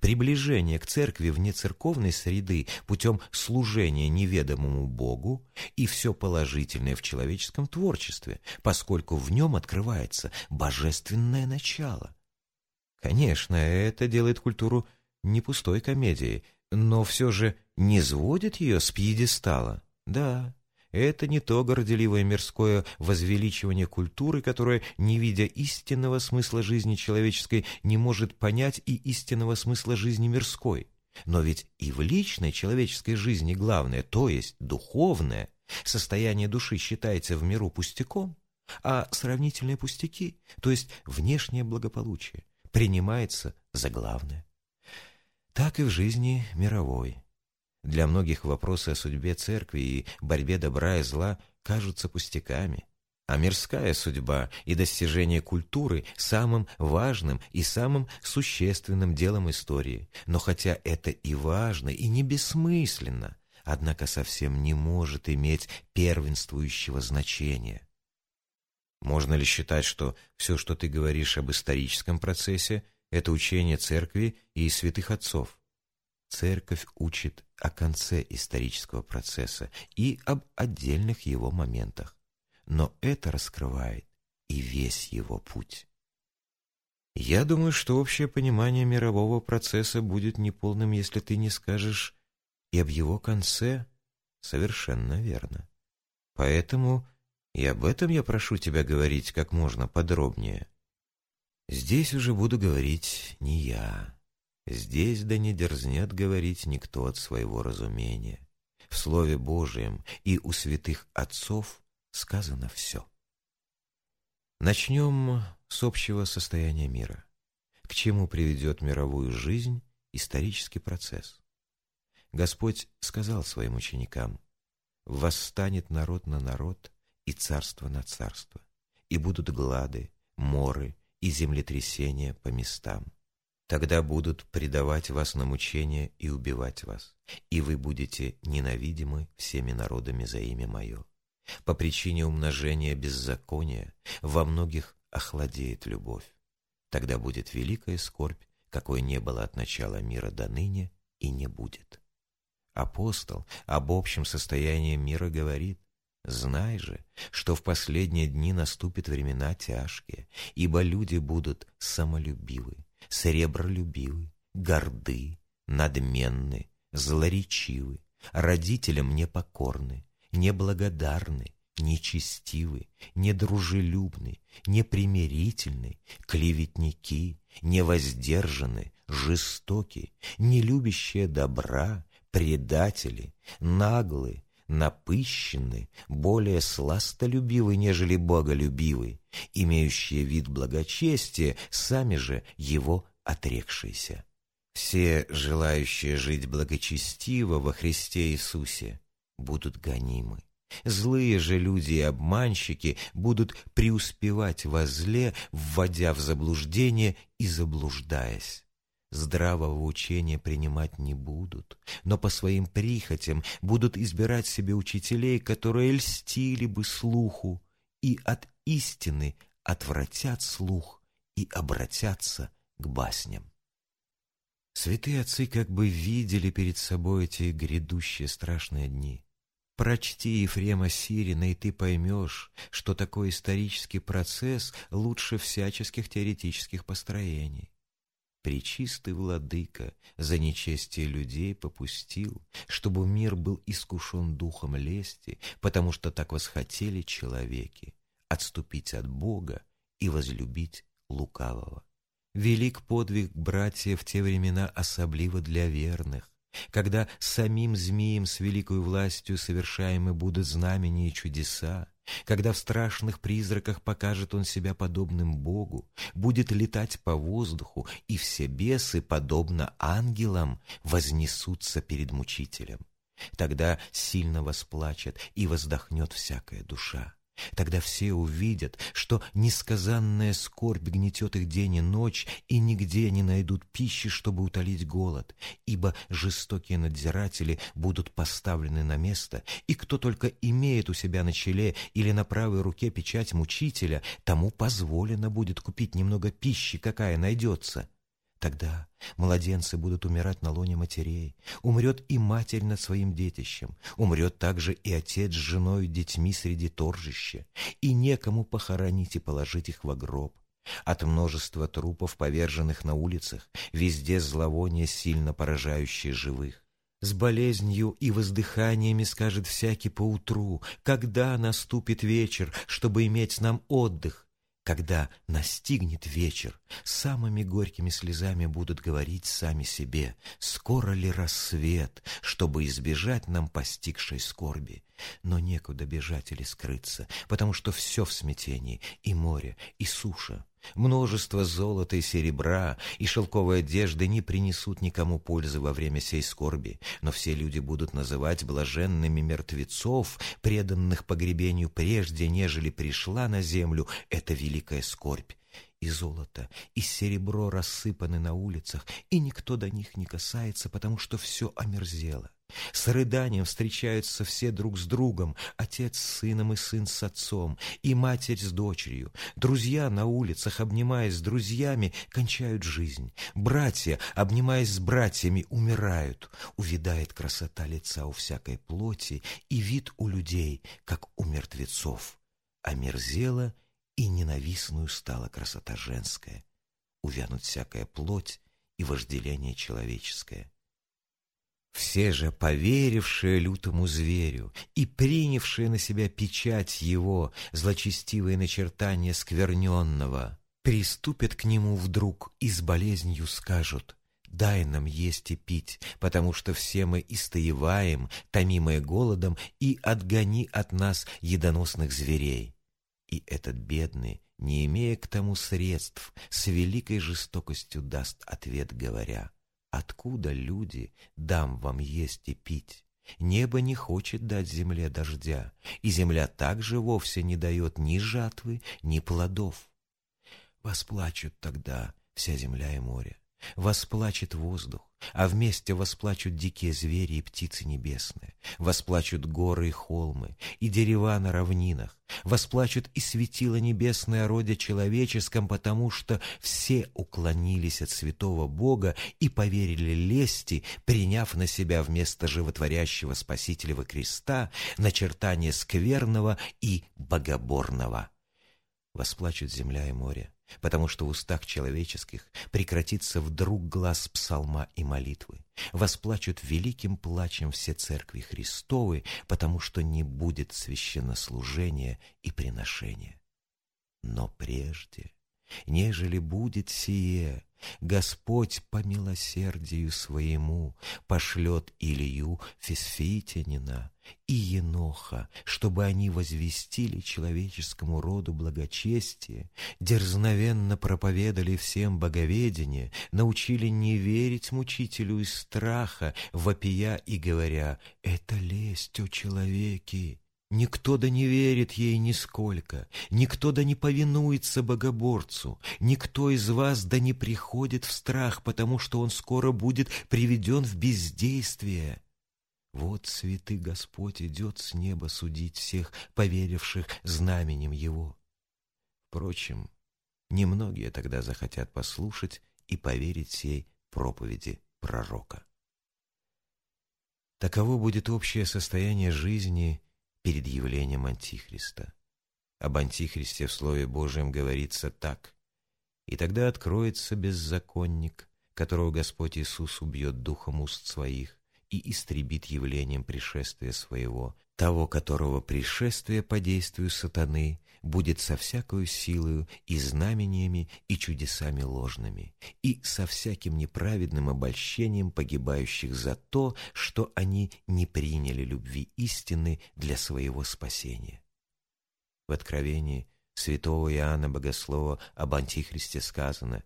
Приближение к церкви вне церковной среды путем служения неведомому Богу и все положительное в человеческом творчестве, поскольку в нем открывается божественное начало. Конечно, это делает культуру не пустой комедией, но все же не сводит ее с пьедестала. Да, это не то горделивое мирское возвеличивание культуры, которое, не видя истинного смысла жизни человеческой, не может понять и истинного смысла жизни мирской. Но ведь и в личной человеческой жизни главное, то есть духовное, состояние души считается в миру пустяком, а сравнительные пустяки, то есть внешнее благополучие, принимается за главное. Так и в жизни мировой. Для многих вопросы о судьбе церкви и борьбе добра и зла кажутся пустяками, а мирская судьба и достижение культуры самым важным и самым существенным делом истории. Но хотя это и важно, и не бессмысленно, однако совсем не может иметь первенствующего значения. Можно ли считать, что все, что ты говоришь об историческом процессе, это учение церкви и святых отцов? Церковь учит о конце исторического процесса и об отдельных его моментах, но это раскрывает и весь его путь. Я думаю, что общее понимание мирового процесса будет неполным, если ты не скажешь и об его конце совершенно верно. Поэтому и об этом я прошу тебя говорить как можно подробнее. Здесь уже буду говорить не я, Здесь да не дерзнет говорить никто от своего разумения. В Слове Божием и у святых отцов сказано все. Начнем с общего состояния мира. К чему приведет мировую жизнь исторический процесс? Господь сказал своим ученикам, «Восстанет народ на народ и царство на царство, и будут глады, моры и землетрясения по местам, Тогда будут предавать вас на мучение и убивать вас, и вы будете ненавидимы всеми народами за имя Мое. По причине умножения беззакония во многих охладеет любовь. Тогда будет великая скорбь, какой не было от начала мира до ныне и не будет. Апостол об общем состоянии мира говорит, «Знай же, что в последние дни наступят времена тяжкие, ибо люди будут самолюбивы, сребролюбивы, горды, надменны, злоречивы, родителям непокорны, неблагодарны, нечестивы, недружелюбны, непримирительны, клеветники, невоздержаны, жестоки, нелюбящие добра, предатели, наглы, напыщенны, более сластолюбивы, нежели боголюбивы, имеющие вид благочестия, сами же его отрекшиеся. Все желающие жить благочестиво во Христе Иисусе будут гонимы. Злые же люди и обманщики будут преуспевать во зле, вводя в заблуждение и заблуждаясь здравого учения принимать не будут, но по своим прихотям будут избирать себе учителей, которые льстили бы слуху, и от истины отвратят слух и обратятся к басням. Святые отцы как бы видели перед собой эти грядущие страшные дни. Прочти Ефрема Сирина, и ты поймешь, что такой исторический процесс лучше всяческих теоретических построений. Пречистый владыка за нечестие людей попустил, чтобы мир был искушен духом лести, потому что так восхотели человеки, отступить от Бога и возлюбить лукавого. Велик подвиг братья в те времена особливо для верных, когда самим змеем с великой властью совершаемы будут знамения и чудеса, когда в страшных призраках покажет он себя подобным Богу, будет летать по воздуху, и все бесы, подобно ангелам, вознесутся перед мучителем. Тогда сильно восплачет и воздохнет всякая душа. Тогда все увидят, что несказанная скорбь гнетет их день и ночь, и нигде не найдут пищи, чтобы утолить голод, ибо жестокие надзиратели будут поставлены на место, и кто только имеет у себя на челе или на правой руке печать мучителя, тому позволено будет купить немного пищи, какая найдется. Тогда младенцы будут умирать на лоне матерей, умрет и матерь над своим детищем, умрет также и отец с женой и детьми среди торжища, и некому похоронить и положить их во гроб. От множества трупов, поверженных на улицах, везде зловоние, сильно поражающее живых. С болезнью и воздыханиями скажет всякий поутру, когда наступит вечер, чтобы иметь нам отдых, когда настигнет вечер, самыми горькими слезами будут говорить сами себе, скоро ли рассвет, чтобы избежать нам постигшей скорби. Но некуда бежать или скрыться, потому что все в смятении, и море, и суша. Множество золота и серебра и шелковой одежды не принесут никому пользы во время сей скорби, но все люди будут называть блаженными мертвецов, преданных погребению прежде, нежели пришла на землю эта великая скорбь. И золото, и серебро рассыпаны на улицах, и никто до них не касается, потому что все омерзело. С рыданием встречаются все друг с другом, отец с сыном и сын с отцом, и матерь с дочерью. Друзья на улицах, обнимаясь с друзьями, кончают жизнь. Братья, обнимаясь с братьями, умирают. Увидает красота лица у всякой плоти и вид у людей, как у мертвецов. Омерзела и ненавистную стала красота женская. Увянут всякая плоть и вожделение человеческое. Все же, поверившие лютому зверю и принявшие на себя печать его, злочестивые начертания скверненного, приступят к нему вдруг и с болезнью скажут «Дай нам есть и пить, потому что все мы истоеваем, томимые голодом, и отгони от нас едоносных зверей». И этот бедный, не имея к тому средств, с великой жестокостью даст ответ, говоря – Откуда, люди, дам вам есть и пить? Небо не хочет дать земле дождя, и земля также вовсе не дает ни жатвы, ни плодов. Восплачут тогда вся земля и море, восплачет воздух, а вместе восплачут дикие звери и птицы небесные, восплачут горы и холмы, и дерева на равнинах, восплачут и светило небесное роде человеческом, потому что все уклонились от святого Бога и поверили лести, приняв на себя вместо животворящего Спасителева креста начертание скверного и богоборного. Восплачут земля и море, потому что в устах человеческих прекратится вдруг глаз псалма и молитвы. Восплачут великим плачем все церкви Христовы, потому что не будет священнослужения и приношения. Но прежде Нежели будет сие, Господь по милосердию своему пошлет Илью Фисфитянина и Еноха, чтобы они возвестили человеческому роду благочестие, дерзновенно проповедали всем боговедение, научили не верить мучителю из страха, вопия и говоря «Это лесть, о человеки!» Никто да не верит ей нисколько, никто да не повинуется богоборцу, никто из вас да не приходит в страх, потому что он скоро будет приведен в бездействие. Вот святый Господь идет с неба судить всех поверивших знаменем Его. Впрочем, немногие тогда захотят послушать и поверить сей проповеди пророка. Таково будет общее состояние жизни перед явлением Антихриста. Об Антихристе в Слове Божьем говорится так. «И тогда откроется беззаконник, которого Господь Иисус убьет духом уст своих и истребит явлением пришествия своего, того, которого пришествие по действию сатаны будет со всякою силою и знамениями и чудесами ложными, и со всяким неправедным обольщением погибающих за то, что они не приняли любви истины для своего спасения. В Откровении святого Иоанна Богослова об Антихристе сказано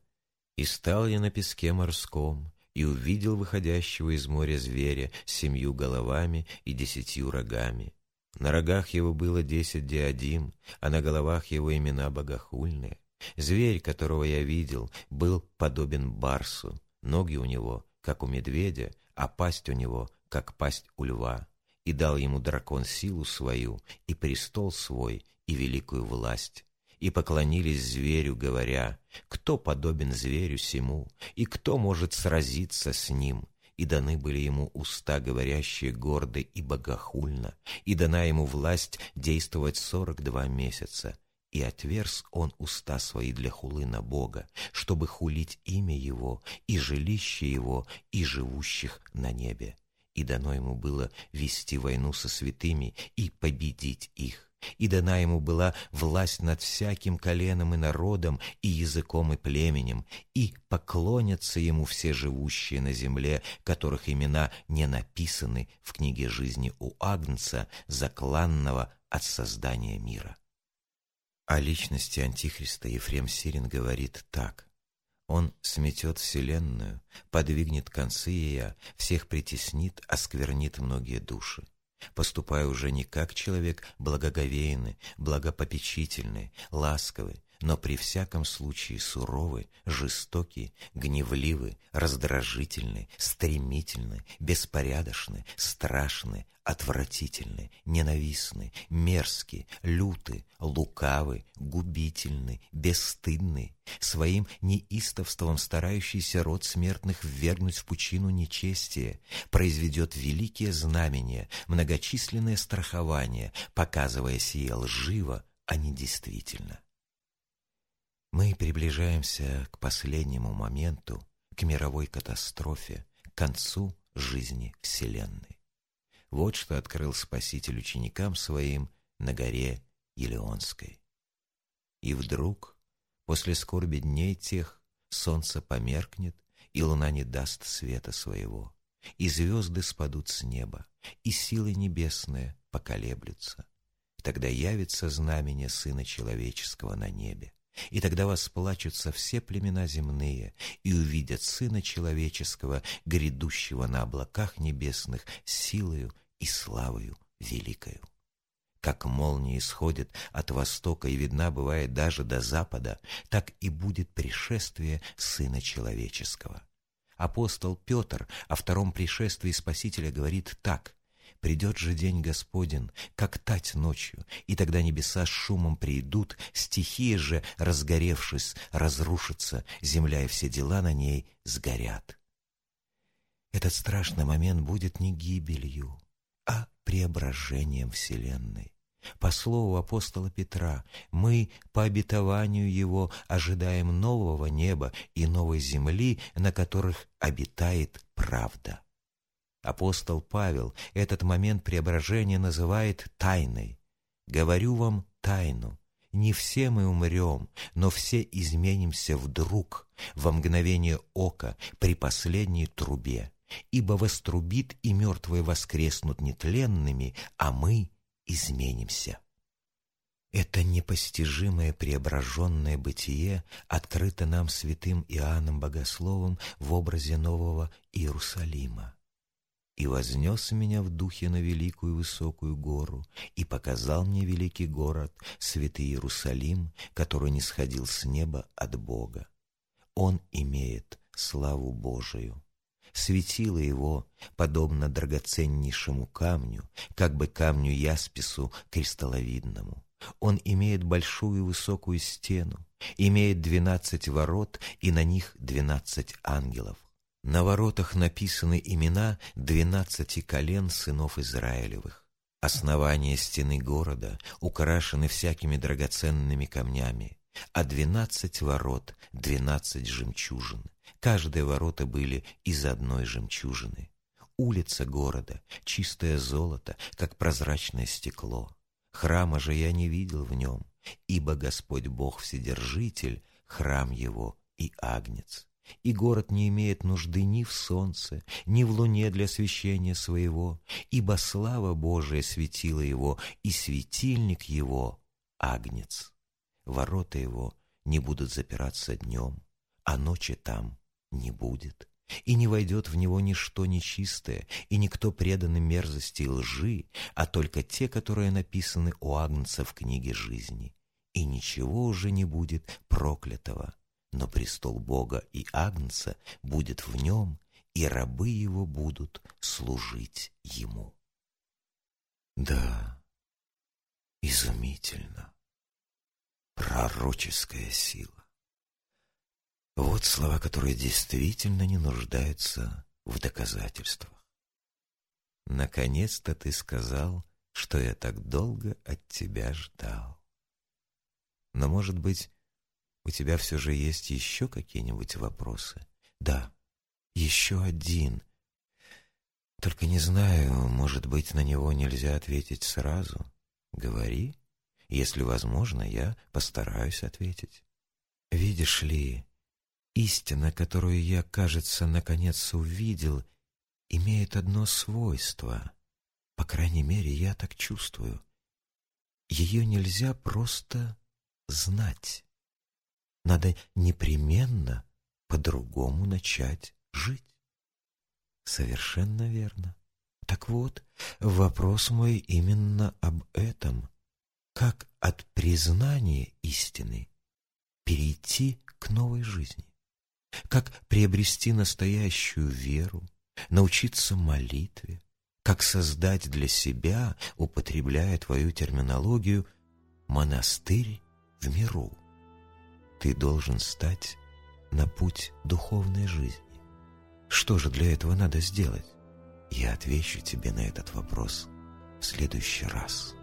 «И стал я на песке морском, и увидел выходящего из моря зверя с семью головами и десятью рогами. На рогах его было десять диадим, а на головах его имена богохульные. Зверь, которого я видел, был подобен барсу, ноги у него, как у медведя, а пасть у него, как пасть у льва. И дал ему дракон силу свою, и престол свой, и великую власть и поклонились зверю, говоря, «Кто подобен зверю сему, и кто может сразиться с ним?» И даны были ему уста, говорящие гордо и богохульно, и дана ему власть действовать сорок два месяца. И отверз он уста свои для хулы на Бога, чтобы хулить имя Его и жилище Его и живущих на небе. И дано ему было вести войну со святыми и победить их и дана ему была власть над всяким коленом и народом, и языком и племенем, и поклонятся ему все живущие на земле, которых имена не написаны в книге жизни у Агнца, закланного от создания мира. О личности Антихриста Ефрем Сирин говорит так. Он сметет вселенную, подвигнет концы ее, всех притеснит, осквернит многие души поступая уже не как человек благоговейный, благопопечительный, ласковый, но при всяком случае суровый, жестокий, гневливый, раздражительный, стремительный, беспорядочный, страшный, отвратительный, ненавистный, мерзкий, лютый, лукавый, губительный, бесстыдный, своим неистовством старающийся род смертных ввергнуть в пучину нечестия, произведет великие знамения, многочисленные страхования, показывая сие лживо, а не действительно. Мы приближаемся к последнему моменту, к мировой катастрофе, к концу жизни Вселенной. Вот что открыл Спаситель ученикам своим на горе Елеонской. И вдруг, после скорби дней тех, солнце померкнет, и луна не даст света своего, и звезды спадут с неба, и силы небесные поколеблются. Тогда явится знамение Сына Человеческого на небе и тогда восплачутся все племена земные и увидят Сына Человеческого, грядущего на облаках небесных, силою и славою великою. Как молния исходит от востока и видна бывает даже до запада, так и будет пришествие Сына Человеческого. Апостол Петр о втором пришествии Спасителя говорит так Придет же день Господен, как тать ночью, и тогда небеса с шумом придут, стихия же, разгоревшись, разрушится, земля и все дела на ней сгорят. Этот страшный момент будет не гибелью, а преображением Вселенной. По слову апостола Петра, мы по обетованию его ожидаем нового неба и новой земли, на которых обитает правда. Апостол Павел этот момент преображения называет тайной. «Говорю вам тайну. Не все мы умрем, но все изменимся вдруг, во мгновение ока, при последней трубе. Ибо вострубит, и мертвые воскреснут нетленными, а мы изменимся. Это непостижимое преображенное бытие открыто нам святым Иоанном Богословом в образе нового Иерусалима. «И вознес меня в духе на великую высокую гору, и показал мне великий город, святый Иерусалим, который не сходил с неба от Бога. Он имеет славу Божию. Светило его, подобно драгоценнейшему камню, как бы камню яспису кристалловидному. Он имеет большую высокую стену, имеет двенадцать ворот и на них двенадцать ангелов. На воротах написаны имена двенадцати колен сынов Израилевых. Основания стены города украшены всякими драгоценными камнями, а двенадцать ворот — двенадцать жемчужин. Каждые ворота были из одной жемчужины. Улица города — чистое золото, как прозрачное стекло. Храма же я не видел в нем, ибо Господь Бог Вседержитель, храм его и агнец. И город не имеет нужды ни в солнце, ни в луне для освещения своего, ибо слава Божия светила его, и светильник его — агнец. Ворота его не будут запираться днем, а ночи там не будет и не войдет в него ничто нечистое, и никто преданный мерзости и лжи, а только те, которые написаны у Агнца в книге жизни. И ничего уже не будет проклятого, но престол Бога и Агнца будет в нем, и рабы его будут служить ему. Да, изумительно. Пророческая сила. Вот слова, которые действительно не нуждаются в доказательствах. Наконец-то ты сказал, что я так долго от тебя ждал. Но, может быть, у тебя все же есть еще какие-нибудь вопросы? Да, еще один. Только не знаю, может быть, на него нельзя ответить сразу. Говори. Если возможно, я постараюсь ответить. Видишь ли, Истина, которую я, кажется, наконец увидел, имеет одно свойство. По крайней мере, я так чувствую. Ее нельзя просто знать. Надо непременно по-другому начать жить. Совершенно верно. Так вот, вопрос мой именно об этом. Как от признания истины перейти к новой жизни? как приобрести настоящую веру, научиться молитве, как создать для себя, употребляя твою терминологию, монастырь в миру. Ты должен стать на путь духовной жизни. Что же для этого надо сделать? Я отвечу тебе на этот вопрос в следующий раз.